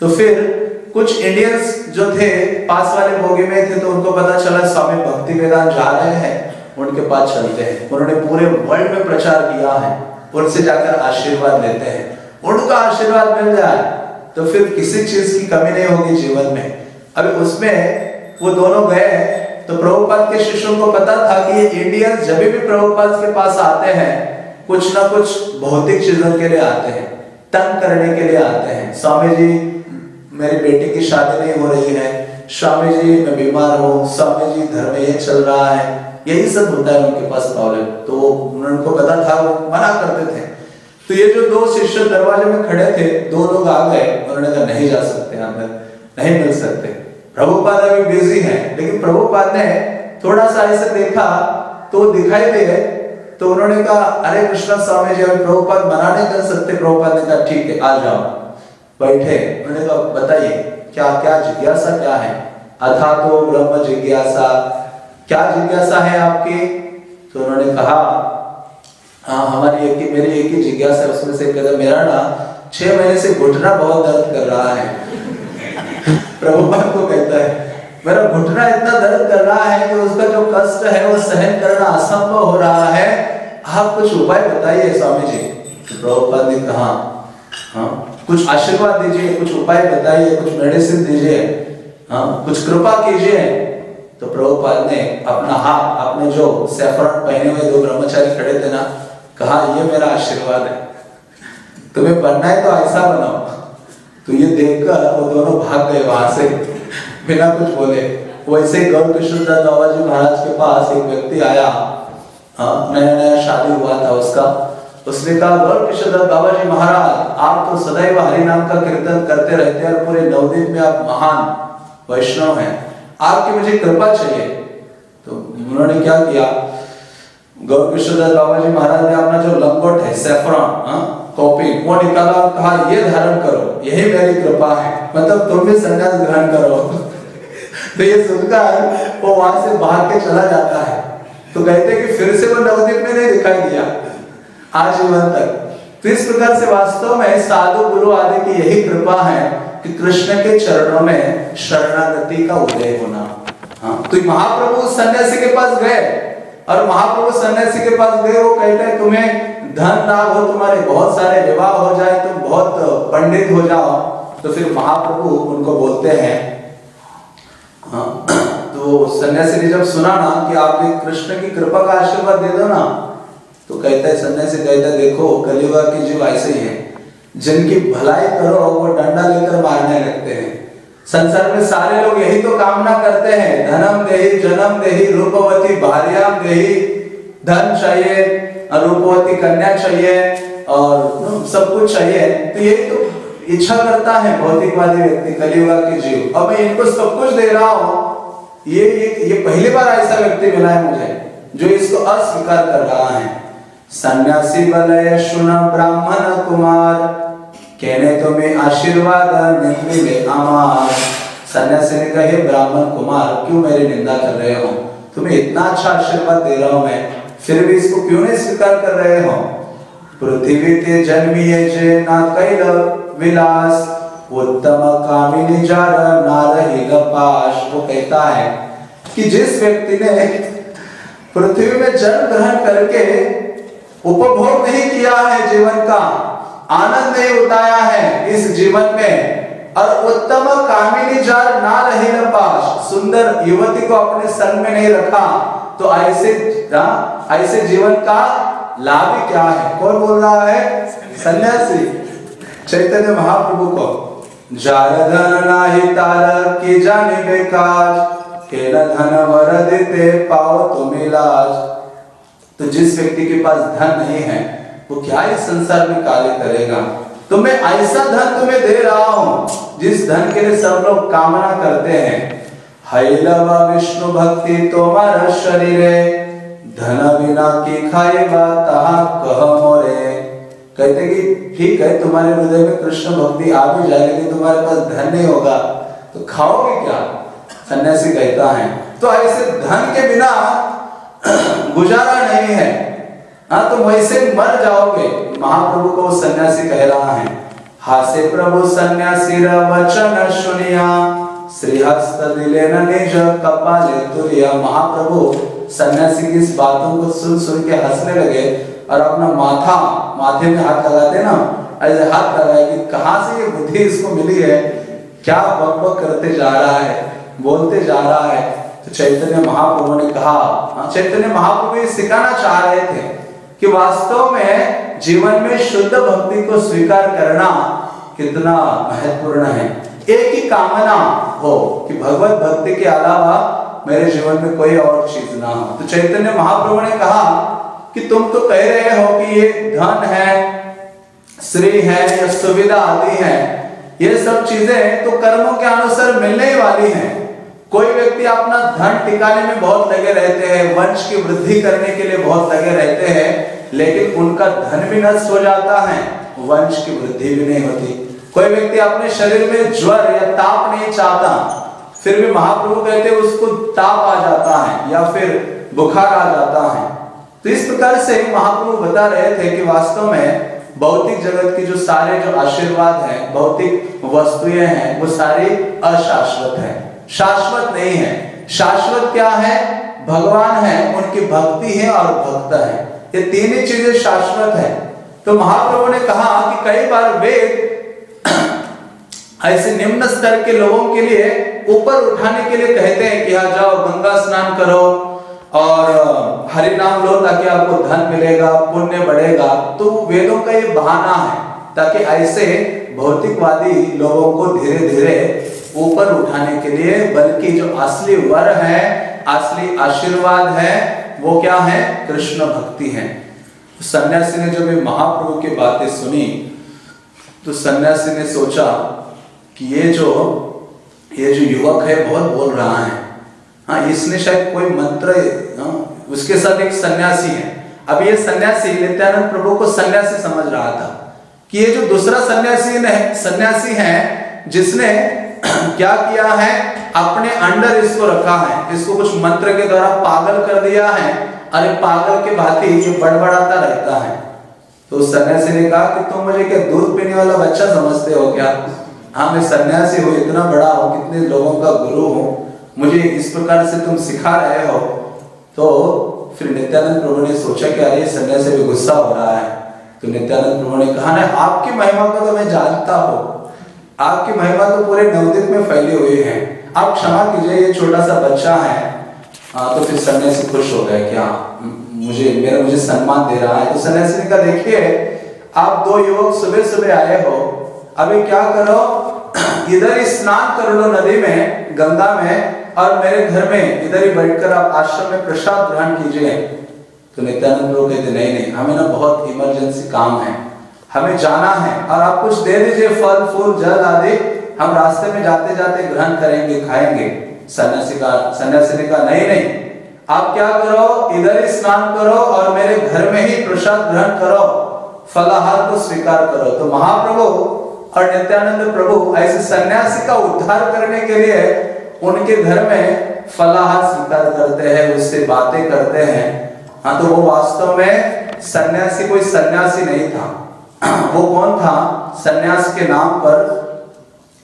S1: तो फिर कुछ इंडियंस जो थे, पास वाले बोगी में थे तो उनको पता चला स्वामी भक्ति वेदांत जा रहे हैं, उनके पास चलते हैं। उन्होंने पूरे वर्ल्ड में प्रचार किया है, उनसे जाकर आशीर्वाद लेते हैं। उनका आशीर्वाद मिल जाए तो फिर किसी चीज़ की कमी नहीं होगी जीवन में। अभी उसमें वो दोनों गए तो प्रभुपाद के शिष्यों को पता था कि ये इंडियंस जब भी प्रभुपाद के पास आते हैं, कुछ ना कुछ भौतिक चीज़ों के लिए आते हैं, तंग करने के लिए आते हैं। स्वामी जी मेरी बेटी की शादी नहीं हो रही है, स्वामी जी, मैं बीमार हूँ, स्वामी जी, घर में ये चल रहा है, यही सब होता है उनके पास प्रॉब्लम तो उनको पता था, वो मना करते थे। तो ये जो दो शिष्य दरवाजे में खड़े थे, दो लोग आ गए, उन्होंने कहा, नहीं जा सकते अंदर नहीं मिल सकते। प्रभुपाद अभी बिज़ी हैं, लेकिन प्रभुपाद ने थोड़ा सा ऐसे देखा तो दिखाई दे तो उन्होंने कहा, अरे कृष्णा स्वामी जी, अभी प्रभुपाद मना नहीं कर सकते। प्रभुपाद ने कहा, ठीक है, आ जाओ। बैठे। उन्होंने कहा, बताइए, क्या क्या जिज्ञासा क्या है? अथा तो ब्रह्म जिज्ञासा। क्या जिज्ञासा है आपकी? तो उन्होंने कहा हाँ हमारी एक ही, मेरी एक ही जिज्ञासा है, उसमें से कहता मेरा ना छह महीने से घुटना बहुत दर्द कर रहा है। प्रभुपाद को कहता है, मेरा घुटना इतना दर्द कर रहा है कि उसका जो कष्ट है, वो सहन करना असंभव हो रहा है। आप कुछ उपाय बताइए, स्वामी जी? तो प्रभुपाद ने कहा हाँ कुछ आशीर्वाद दीजिए कुछ उपाय बताइए कुछ मेडिसिन दीजिए हाँ कुछ कृपा कीजिए तो प्रभुपाद ने अपना हाथ अपने जो सेफरन पहने हुए दो ब्रह्मचारी खड़े थे ना कहा ये मेरा आशीर्वाद है। तुम्हें बनना है तो ऐसा बनाओ। तो ये देखकर वो दोनों भाग गए वहाँ से बिना कुछ बोले। वैसे गौर कृष्णदास बाबा जी महाराज के पास एक व्यक्ति आया। हाँ, नया नया शादी हुआ था उसका। उसने कहा गौर कृष्णदास बाबा जी महाराज आप तो सदैव हरि नाम का कीर्तन करते रहते हैं और पूरे नवदीप में आप महान वैष्णव हैं। आपकी मुझे कृपा चाहिए। तो उन्होंने क्या किया? गौर कृष्णदास बाबा जी महाराज ने अपना जो लंगोट है सेफ्रॉन हाँ, कॉपी वो निकाला कहा ये धारण करो यही मेरी कृपा है। मतलब तुम भी संन्यास ग्रहण करो। तो ये सुनकर वो वहाँ से भाग के चला जाता है। तो कहते कि फिर से वो नवदीप में नहीं दिखाई दिया। आजीवन तक। तो इस प्रकार से वास्तव में साधु गुरु आदि की यही कृपा है कि कृष्ण के चरणों में शरणागति का उदय होना। हाँ तो महाप्रभु सन्यासी के पास गए और महाप्रभु सन्यासी के पास गए वो कहते हैं तुम्हें धन लाभ हो तुम्हारे बहुत सारे विवाह हो जाए तुम बहुत पंडित हो जाओ। तो फिर महाप्रभु उनको बोलते हैं। हाँ, तो सन्यासी ने जब सुना ना कि आप कृष्ण की कृपा का आशीर्वाद दे दो ना तो कहता है, सन्यासी कहता देखो, कलियुगा के जीव ऐसे ही है। जिनकी भलाई करो वो डंडा लेकर मारने लगते हैं। संसार में सारे लोग यही तो कामना करते हैं। धनम देही, जन्म देही, रूपवती, भार्याम देही, धन चाहिए रूपवती कन्या चाहिए, और सब कुछ चाहिए। तो यही तो इच्छा करता है भौतिकवादी व्यक्ति, कलियुगा के जीव। अब मैं इनको सब कुछ दे रहा हूँ। ये ये ये पहली बार ऐसा व्यक्ति मिला है मुझे, जो इसको अस्वीकार कर रहा है। सन्यासी बलय सुन ब्राह्मण कुमार कहने तो मैं आशीर्वाद निकले अमार सन्यासी ने कहे, ब्राह्मण कुमार, क्यों मेरी निंदा कर रहे हो? तुम्हें इतना अच्छा आशीर्वाद दे रहा हूँ मैं, फिर भी इसको क्यों नहीं स्वीकार कर रहे हो? पृथ्वी ते जन्मिए जे ना कैल विलास, उत्तम कामिनी जार नारही पाश वो कहता है कि जिस व्यक्ति ने पृथ्वी में जन्म ग्रहण करके उपभोग नहीं किया है जीवन का, आनंद नहीं उठाया है इस जीवन में। और उत्तम कामिनी जार ना रहे न पास सुंदर युवती को अपने संग में नहीं रखा। तो ऐसे ऐसे जीवन का लाभ क्या है? कौन बोल रहा है? सन्यासी। चैतन्य महाप्रभु को। की जाने बेकार के धन वर देते पाओ तुम इलाज तो जिस व्यक्ति के पास धन नहीं है, वो क्या इस संसार में कार्य करेगा? तो मैं ऐसा धन तुम्हें दे रहा हूँ, जिस धन के लिए सब लोग कामना करते हैं। हैलवा विष्णु भक्ति तुम्हारा शरीर धन बिना की तहा कह मोरे। कहते कि ठीक है, तुम्हारे हृदय में कृष्ण भक्ति आ भी जाए, लेकिन तुम्हारे पास धन नहीं होगा। तो खाओगे क्या? सन्यासी कहता है। तो ऐसे धन के बिना गुजारा नहीं है। हाँ तुम वैसे मर जाओगे। महाप्रभु को सन्यासी कह रहा है। हासे प्रभु सन्यासी वचन सुनिया। श्रीहस्त दिले निज कपाले तुरिया। महाप्रभु सन्यासी की इस बातों को सुन सुन के हंसने लगे और अपना माथा, माथे में हाथ लगाते ना ऐसे हाथ लगाए कि कहाँ से ये बुद्धि इसको मिली है? क्या बक बक करते जा रहा है? बोलते जा रहा है। तो चैतन्य महाप्रभु ने कहा हाँ, चैतन्य महाप्रभु ये सिखाना चाह रहे थे कि वास्तव में जीवन में शुद्ध भक्ति को स्वीकार करना कितना महत्वपूर्ण है। एक ही कामना हो कि भगवत भक्ति के अलावा मेरे जीवन में कोई और चीज़ ना हो। तो चैतन्य महाप्रभु ने कहा कि तुम तो कह रहे हो कि ये धन है श्री है या सुविधा आदि है ये सब चीज़ें तो कर्मों के अनुसार मिलने वाली हैं। कोई व्यक्ति अपना धन टिकाने में बहुत लगे रहते हैं, वंश की वृद्धि करने के लिए बहुत लगे रहते हैं, लेकिन उनका धन भी नष्ट हो जाता है, वंश की वृद्धि भी नहीं होती। कोई व्यक्ति अपने शरीर में ज्वर या ताप नहीं चाहता, फिर भी महाप्रभु कहते उसको ताप आ जाता है या फिर बुखार आ जाता है। तो इस प्रकार से महाप्रभु बता रहे थे कि वास्तव में भौतिक जगत की जो सारे जो आशीर्वाद है, भौतिक वस्तुएँ हैं, वो सारी अशाश्वत है। शाश्वत नहीं है। शाश्वत क्या है? भगवान है, उनकी भक्ति है और भक्त है। ये तीन ही चीज़ें शाश्वत है। तो महाप्रभु ने कहा कि कई बार वेद ऐसे निम्न स्तर के लोगों के लिए ऊपर उठाने के लिए कहते हैं कि जाओ, गंगा स्नान करो और हरि नाम लो ताकि आपको धन मिलेगा, पुण्य बढ़ेगा। तो वेदों का ये बहाना है ताकि ऐसे भौतिकवादी लोगों को धीरे धीरे ऊपर उठाने के लिए बल्कि जो असली वर है असली आशीर्वाद है वो क्या है? कृष्ण भक्ति है। सन्यासी ने जब ये महाप्रभु की बातें सुनी तो सन्यासी ने सोचा कि ये जो ये जो युवक है बहुत बोल रहा है। हाँ इसने शायद कोई मंत्र हाँ, उसके साथ एक सन्यासी है। अब ये सन्यासी नित्यानंद प्रभु को सन्यासी समझ रहा था कि ये जो दूसरा सन्यासी ने सन्यासी है जिसने क्या किया है? अपने अंडर इसको रखा है। इसको कुछ मंत्र के द्वारा पागल कर दिया है। अरे पागल के भांति जो बड़बड़ाता रहता है। तो सन्यासी ने कहा कि तुम मुझे क्या दूध पीने वाला बच्चा समझते हो क्या? हाँ मैं सन्यासी हूँ, इतना बड़ा हूँ, कितने लोगों का गुरु हूँ। मुझे इस प्रकार से तुम सिखा रहे हो। तो फिर नित्यानंद प्रभु ने सोचा कि अरे, सन्यासी भी गुस्सा हो रहा है। तो नित्यानंद प्रभु ने कहा ना आपकी महिमा को तो मैं जानता हूँ। आपकी महिमा तो पूरे नवदीप में फैली हुई है। आप क्षमा कीजिए, ये छोटा सा बच्चा है। हाँ तो फिर सन्यासी खुश हो गए क्या मुझे, मेरा मुझे सम्मान दे रहा है। तो सन्यासी कहा, देखिए, आप दो युवक सुबह सुबह आए हो। अभी क्या करो? इधर ही स्नान कर लो नदी में, गंगा में और मेरे घर में। इधर ही बैठकर आप आश्रम में प्रसाद ग्रहण कीजिए। तो नित्यानंद प्रभु कहते नहीं नहीं, हमें ना बहुत इमरजेंसी काम है। हमें जाना है। और आप कुछ दे दीजिए, फल, फूल, जल आदि। हम रास्ते में जाते जाते ग्रहण करेंगे, खाएँगे। सन्यासी का ने कहा नहीं नहीं। आप क्या करो? इधर ही स्नान करो और मेरे घर में ही प्रसाद ग्रहण करो। फलाहार को स्वीकार करो। तो महाप्रभु और नित्यानंद प्रभु ऐसे सन्यासी का उद्धार करने के लिए उनके घर में फलाहार स्वीकार करते हैं, उससे बातें करते हैं। हाँ तो वो वास्तव में सन्यासी कोई सन्यासी नहीं था। वो कौन था? सन्यास के नाम पर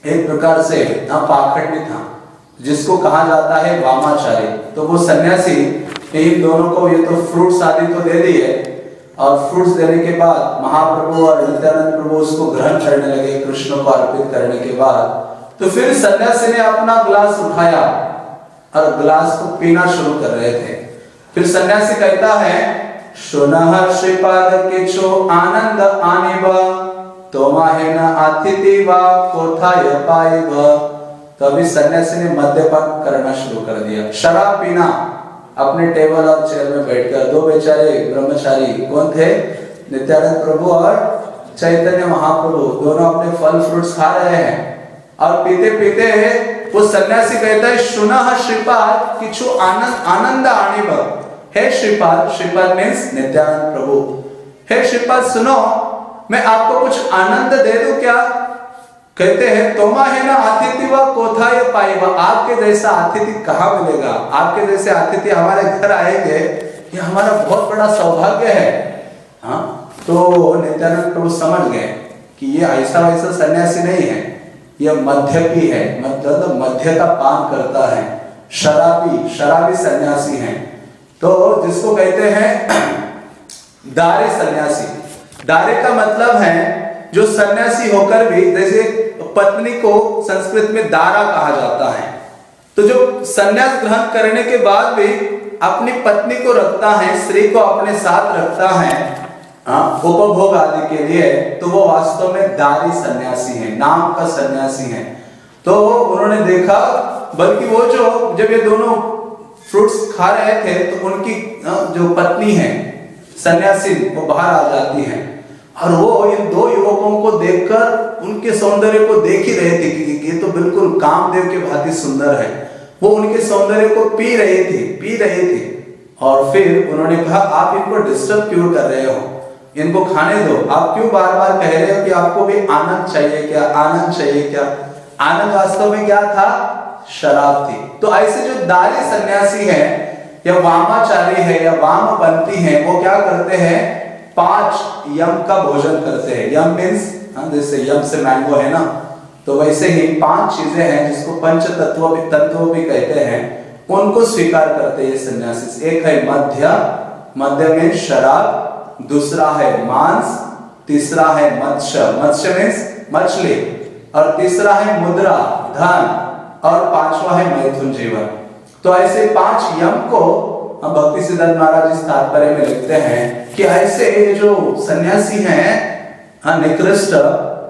S1: एक प्रकार से पाखंडी था, जिसको कहा जाता है वामाचारी तो वो सन्यासी इन दोनों को, ये तो फ्रूट्स आदि तो दे दिए, और फ्रूट्स देने के बाद महाप्रभु और नित्यानंद प्रभु उसको ग्रहण करने लगे, कृष्ण को अर्पित करने के बाद। तो फिर सन्यासी ने अपना ग्लास उठाया, और ग्लास को पीना शुरू कर रहे थे। फिर सन्यासी कहता है सुनह श्रीपाद किचो आनंद आनिब, तोमाहेन अतिथि वा कोथाय पाइब तो अभी सन्यासी ने मद्यपान करना शुरू कर दिया। शराब पीना, अपने टेबल और चेयर में बैठकर। दो बेचारे ब्रह्मचारी कौन थे? नित्यानंद प्रभु और चैतन्य महाप्रभु। दोनों अपने फल फ्रूट्स खा रहे हैं। और पीते पीते है वो सन्यासी कहता है सुना श्रीपाद किचु आनंद आनंद आनिब। हे श्रीपाद श्रीपाद मीन्स नित्यानंद प्रभु। हे श्रीपाद, सुनो, मैं आपको कुछ आनंद दे दू क्या? कहते हैं, तोमा है ना अतिथि व कोथा ये पाएगा आपके जैसा अतिथि कहाँ मिलेगा? आपके जैसे अतिथि हमारे घर आएँगे, ये हमारा बहुत बड़ा सौभाग्य है। हाँ तो नित्यानंद प्रभु समझ गए कि ये ऐसा वैसा सन्यासी नहीं है यह मध्य की है मतलब मध्य का पान करता है। शराबी शराबी सन्यासी है। तो जिसको कहते हैं दारे सन्यासी। दारे का मतलब है जो सन्यासी होकर भी, जैसे पत्नी को संस्कृत में दारा कहा जाता है। तो जो सन्यास ग्रहण करने के बाद भी अपनी पत्नी को रखता है, स्त्री को अपने साथ रखता है उपभोग आदि के लिए तो वो वास्तव में दारी सन्यासी है, नाम का सन्यासी है। तो उन्होंने देखा, बल्कि वो जो, जब ये दोनों फ्रूट्स खा रहे थे तो उनकी जो पत्नी है, सन्यासी, वो बाहर आ जाती है। और वो इन दो युवकों को देखकर, उनके सौंदर्य को देख ही रहे थे कि ये तो बिल्कुल कामदेव के भांति सुंदर है। वो उनके सौंदर्य को पी रहे थे, पी रहे थे। और फिर उन्होंने कहा, आप इनको डिस्टर्ब क्यों कर रहे हो? इनको खाने दो। आप क्यों बार बार कह रहे हो कि आपको भी आनंद चाहिए क्या? आनंद चाहिए क्या? आनंद वास्तव में क्या था? शराब थी। तो ऐसे जो दारी सन्यासी है या वामाचारी है या वाम बनती है वो क्या करते हैं? पाँच यम का भोजन करते हैं। यम मीन्स हाँ, जैसे यम से मैंगो है ना तो वैसे ही पाँच चीज़ें हैं जिसको पंच तत्व भी तत्व भी कहते हैं। उनको स्वीकार करते हैं सन्यासी। एक है मध्य मध्य में शराब दूसरा है मांस तीसरा है मत्स्य। मत्स्य मीन्स मछली और तीसरा है मुद्रा धन। और पांचवा है मैथुन जीवन। तो ऐसे पाँच यम को हम भक्ति सिद्धार्थ महाराज इस तात्पर्य में लिखते हैं कि ऐसे जो सन्यासी हैं हाँ, निकृष्ट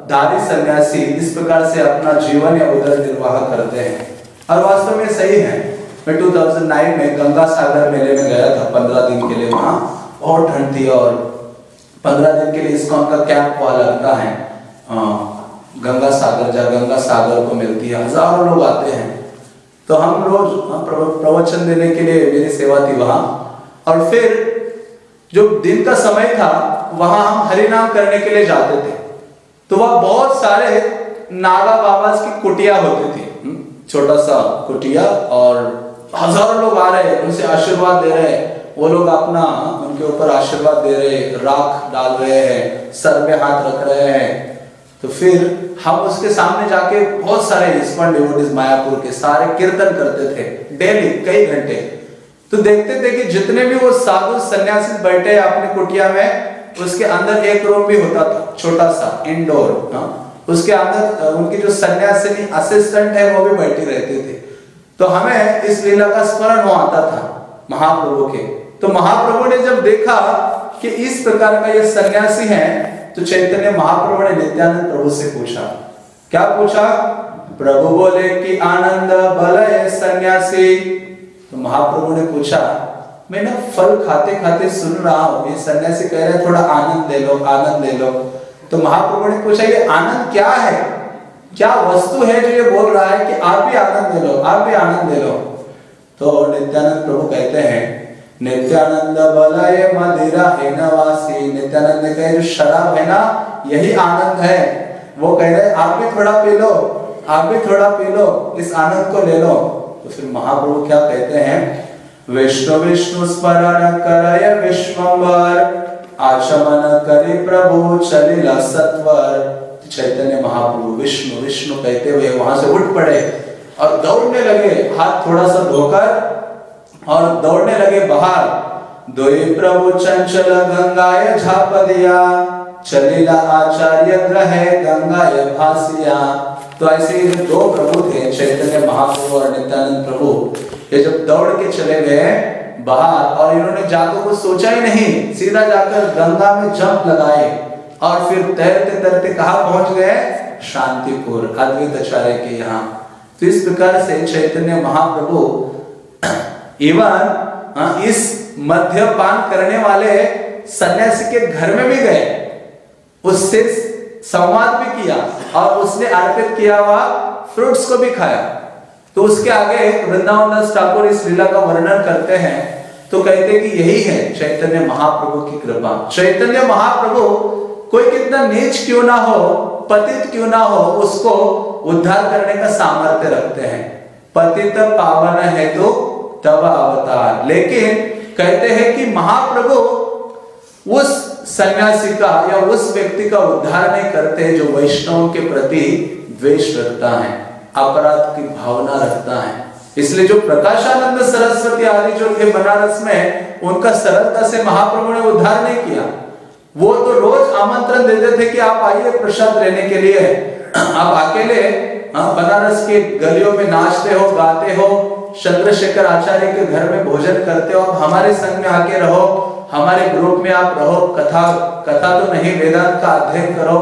S1: दादी सन्यासी इस प्रकार से अपना जीवन या उदर निर्वाह करते हैं। और वास्तव में सही है। मैं 2009 में गंगा सागर मेले में गया था पंद्रह दिन के लिए वहाँ बहुत ठंड थी और पंद्रह दिन के लिए इसको उनका कैंप वहाँ लगता है। आ, गंगा सागर जहाँ गंगा सागर को मिलती है हज़ारों लोग आते हैं। तो हम रोज प्रवचन देने के लिए मेरी सेवा थी वहाँ। और फिर जो दिन का समय था वहाँ हम हरिनाम करने के लिए जाते थे। तो वह बहुत सारे नागा बाबा की कुटिया होती थी। हम्म, छोटा सा कुटिया और हज़ारों लोग आ रहे हैं उनसे आशीर्वाद दे रहे। हैं वो लोग अपना उनके ऊपर आशीर्वाद दे रहे राख डाल रहे हैं सर में हाथ रख रहे हैं। तो फिर हम उसके सामने जाके बहुत सारे मायापुर के सारे कीर्तन करते थे, डेली, कई घंटे। तो देखते थे कि जितने भी वो साधु सन्यासी बैठे अपने कुटिया में, उसके अंदर एक रूम भी होता था छोटा सा इंडोर हाँ। उसके अंदर उनकी जो सन्यासिनी असिस्टेंट है, वो भी बैठी रहती थी। तो हमें इस लीला का स्मरण हो आता था, महाप्रभु के। तो महाप्रभु ने जब देखा कि इस प्रकार का ये सन्यासी है तो चैतन्य महाप्रभु ने नित्यानंद प्रभु से पूछा, क्या पूछा? प्रभु बोले कि आनंद बल सन्यासी। तो महाप्रभु ने पूछा, मैं ना फल खाते खाते सुन रहा हूँ, ये सन्यासी कह रहे थोड़ा आनंद ले लो, आनंद ले लो। तो महाप्रभु ने पूछा, ये आनंद क्या है? क्या वस्तु है जो ये बोल रहा है कि आप भी आनंद ले लो, आप भी आनंद ले लो? तो नित्यानंद प्रभु कहते हैं नित्यानंद बलय मदिरा है नवासी, नित्यानंद कहे, जो शराब है ना, यही आनंद है। वो कह रहे, आप भी थोड़ा पी लो, आप भी थोड़ा पी लो, इस आनंद को ले लो। तो फिर महाप्रभु क्या कहते हैं, विष्णु विष्णु स्मरण करय विश्वम्बर आचमन करे प्रभु चलिला सत्वर। चैतन्य महाप्रभु विष्णु विष्णु कहते हुए वहाँ से उठ पड़े और दौड़ने लगे, हाथ थोड़ा सा धोकर और दौड़ने लगे बाहर। दोई प्रभु चंचल गंगाय झाप दिया चलीला आचार्य ग्रह गंगाय भासिया। तो ऐसे ही दो प्रभु थे, चैतन्य महाप्रभु और नित्यानंद प्रभु। ये जब दौड़ के चले गए बाहर और इन्होंने जाकर कुछ सोचा ही नहीं, सीधा जाकर गंगा में जंप लगाए और फिर तैरते तैरते कहा पहुँच गए? शांतिपुर अद्वैत आचार्य के यहाँ। तो इस प्रकार से चैतन्य महाप्रभु इवन हाँ, इस मध्यपान करने वाले सन्यासी के घर में भी गए। उससे संवाद भी किया और उसने अर्पित किया हुआ फ्रूट्स को भी खाया। तो उसके आगे वृंदावन दास ठाकुर इस लीला का वर्णन करते हैं। तो कहते कि यही है चैतन्य महाप्रभु की कृपा। चैतन्य महाप्रभु कोई कितना नीच क्यों ना हो पतित क्यों ना हो उसको उद्धार करने का सामर्थ्य रखते हैं। पतित पावन है तो तब अवतार। लेकिन कहते हैं कि महाप्रभु उस सन्यासी का या उस व्यक्ति का उद्धार नहीं करते जो वैष्णव के प्रति द्वेष रखता है अपराध की भावना रखता है। इसलिए जो प्रकाशानंद सरस्वती आदि जो थे बनारस में उनका सरलता से महाप्रभु ने उद्धार नहीं किया वो तो रोज आमंत्रण देते थे कि आप आइए प्रसाद लेने के लिए। आप अकेले हाँ, बनारस के गलियों में नाचते हो गाते हो चंद्रशेखर आचार्य के घर में भोजन करते हो, आप हमारे संग में आके रहो, हमारे ग्रुप में आप रहो, कथा कथा तो नहीं, वेदांत का अध्ययन करो।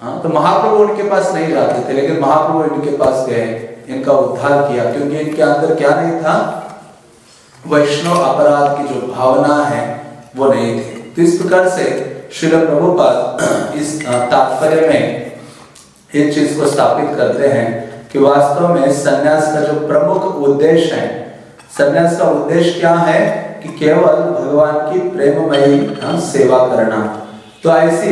S1: हाँ तो महाप्रभु उनके पास नहीं जाते थे, लेकिन महाप्रभु इनके पास गए, इनका उद्धार किया, क्योंकि इनके अंदर क्या नहीं था? वैष्णव अपराध की जो भावना है, वो नहीं थी। तो इस प्रकार से श्रील प्रभुपाद इस तात्पर्य में एक चीज़ को स्थापित करते हैं। कि वास्तव में सन्यास का जो प्रमुख उद्देश्य है, सन्यास का उद्देश्य क्या है कि केवल भगवान की प्रेममयी सेवा करना। तो ऐसी,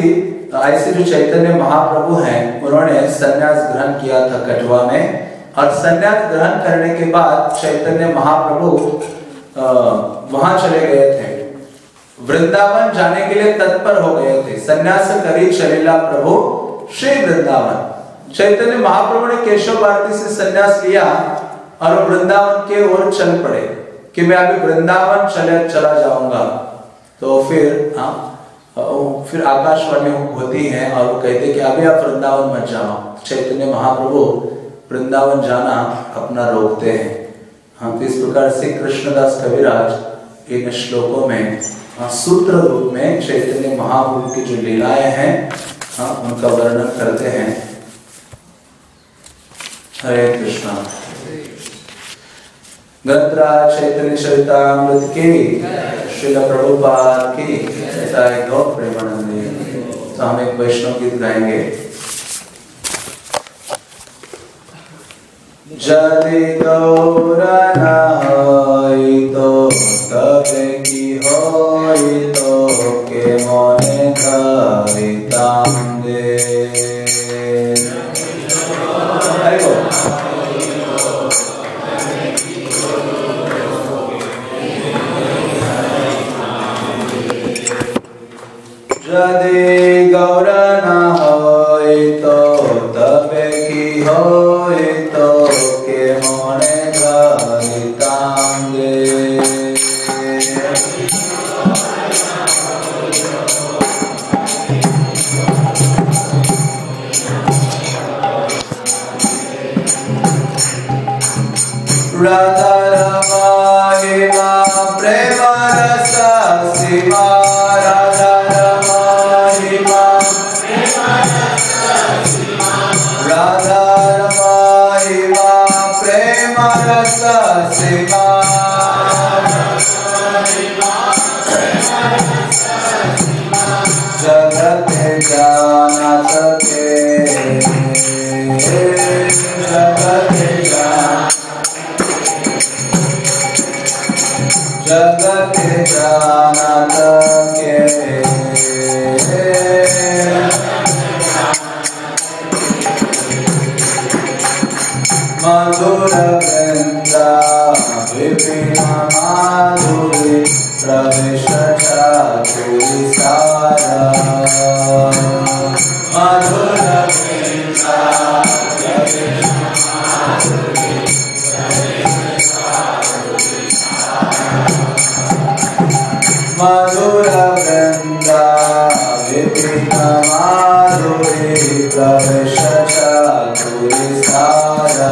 S1: ऐसे जो चैतन्य महाप्रभु हैं, उन्होंने सन्यास ग्रहण किया था कटवा में। और सन्यास ग्रहण करने के बाद चैतन्य महाप्रभु वहाँ चले गए थे। वृंदावन जाने के लिए तत्पर हो गए थे। सन्यास करी चलेला प्रभु श्री वृंदावन। चैतन्य महाप्रभु ने केशव भारती से संन्यास लिया और वृंदावन के ओर चल पड़े कि मैं अभी वृंदावन चले, चला जाऊँगा। तो फिर हाँ फिर आकाशवाणी होती है और वो कहते कि अभी आप वृंदावन मत जाओ। चैतन्य महाप्रभु वृंदावन जाना अपना रोकते हैं। हम तो इस प्रकार से कृष्णदास कविराज इन श्लोकों में हाँ, सूत्र रूप में चैतन्य महाप्रभु की जो लीलाएँ हैं हम उनका वर्णन करते हैं। हरे कृष्णा गंतरा चैतन्य चरितामृत की श्रील प्रभुपाद की ऐसा एक प्रेमानंद तो हम एक वैष्णव गीत गाएँगे जदि गौरा ना तो तबे की होई तो के मोने कविता मा दोरे प्रदर्शि सारा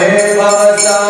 S1: है बचा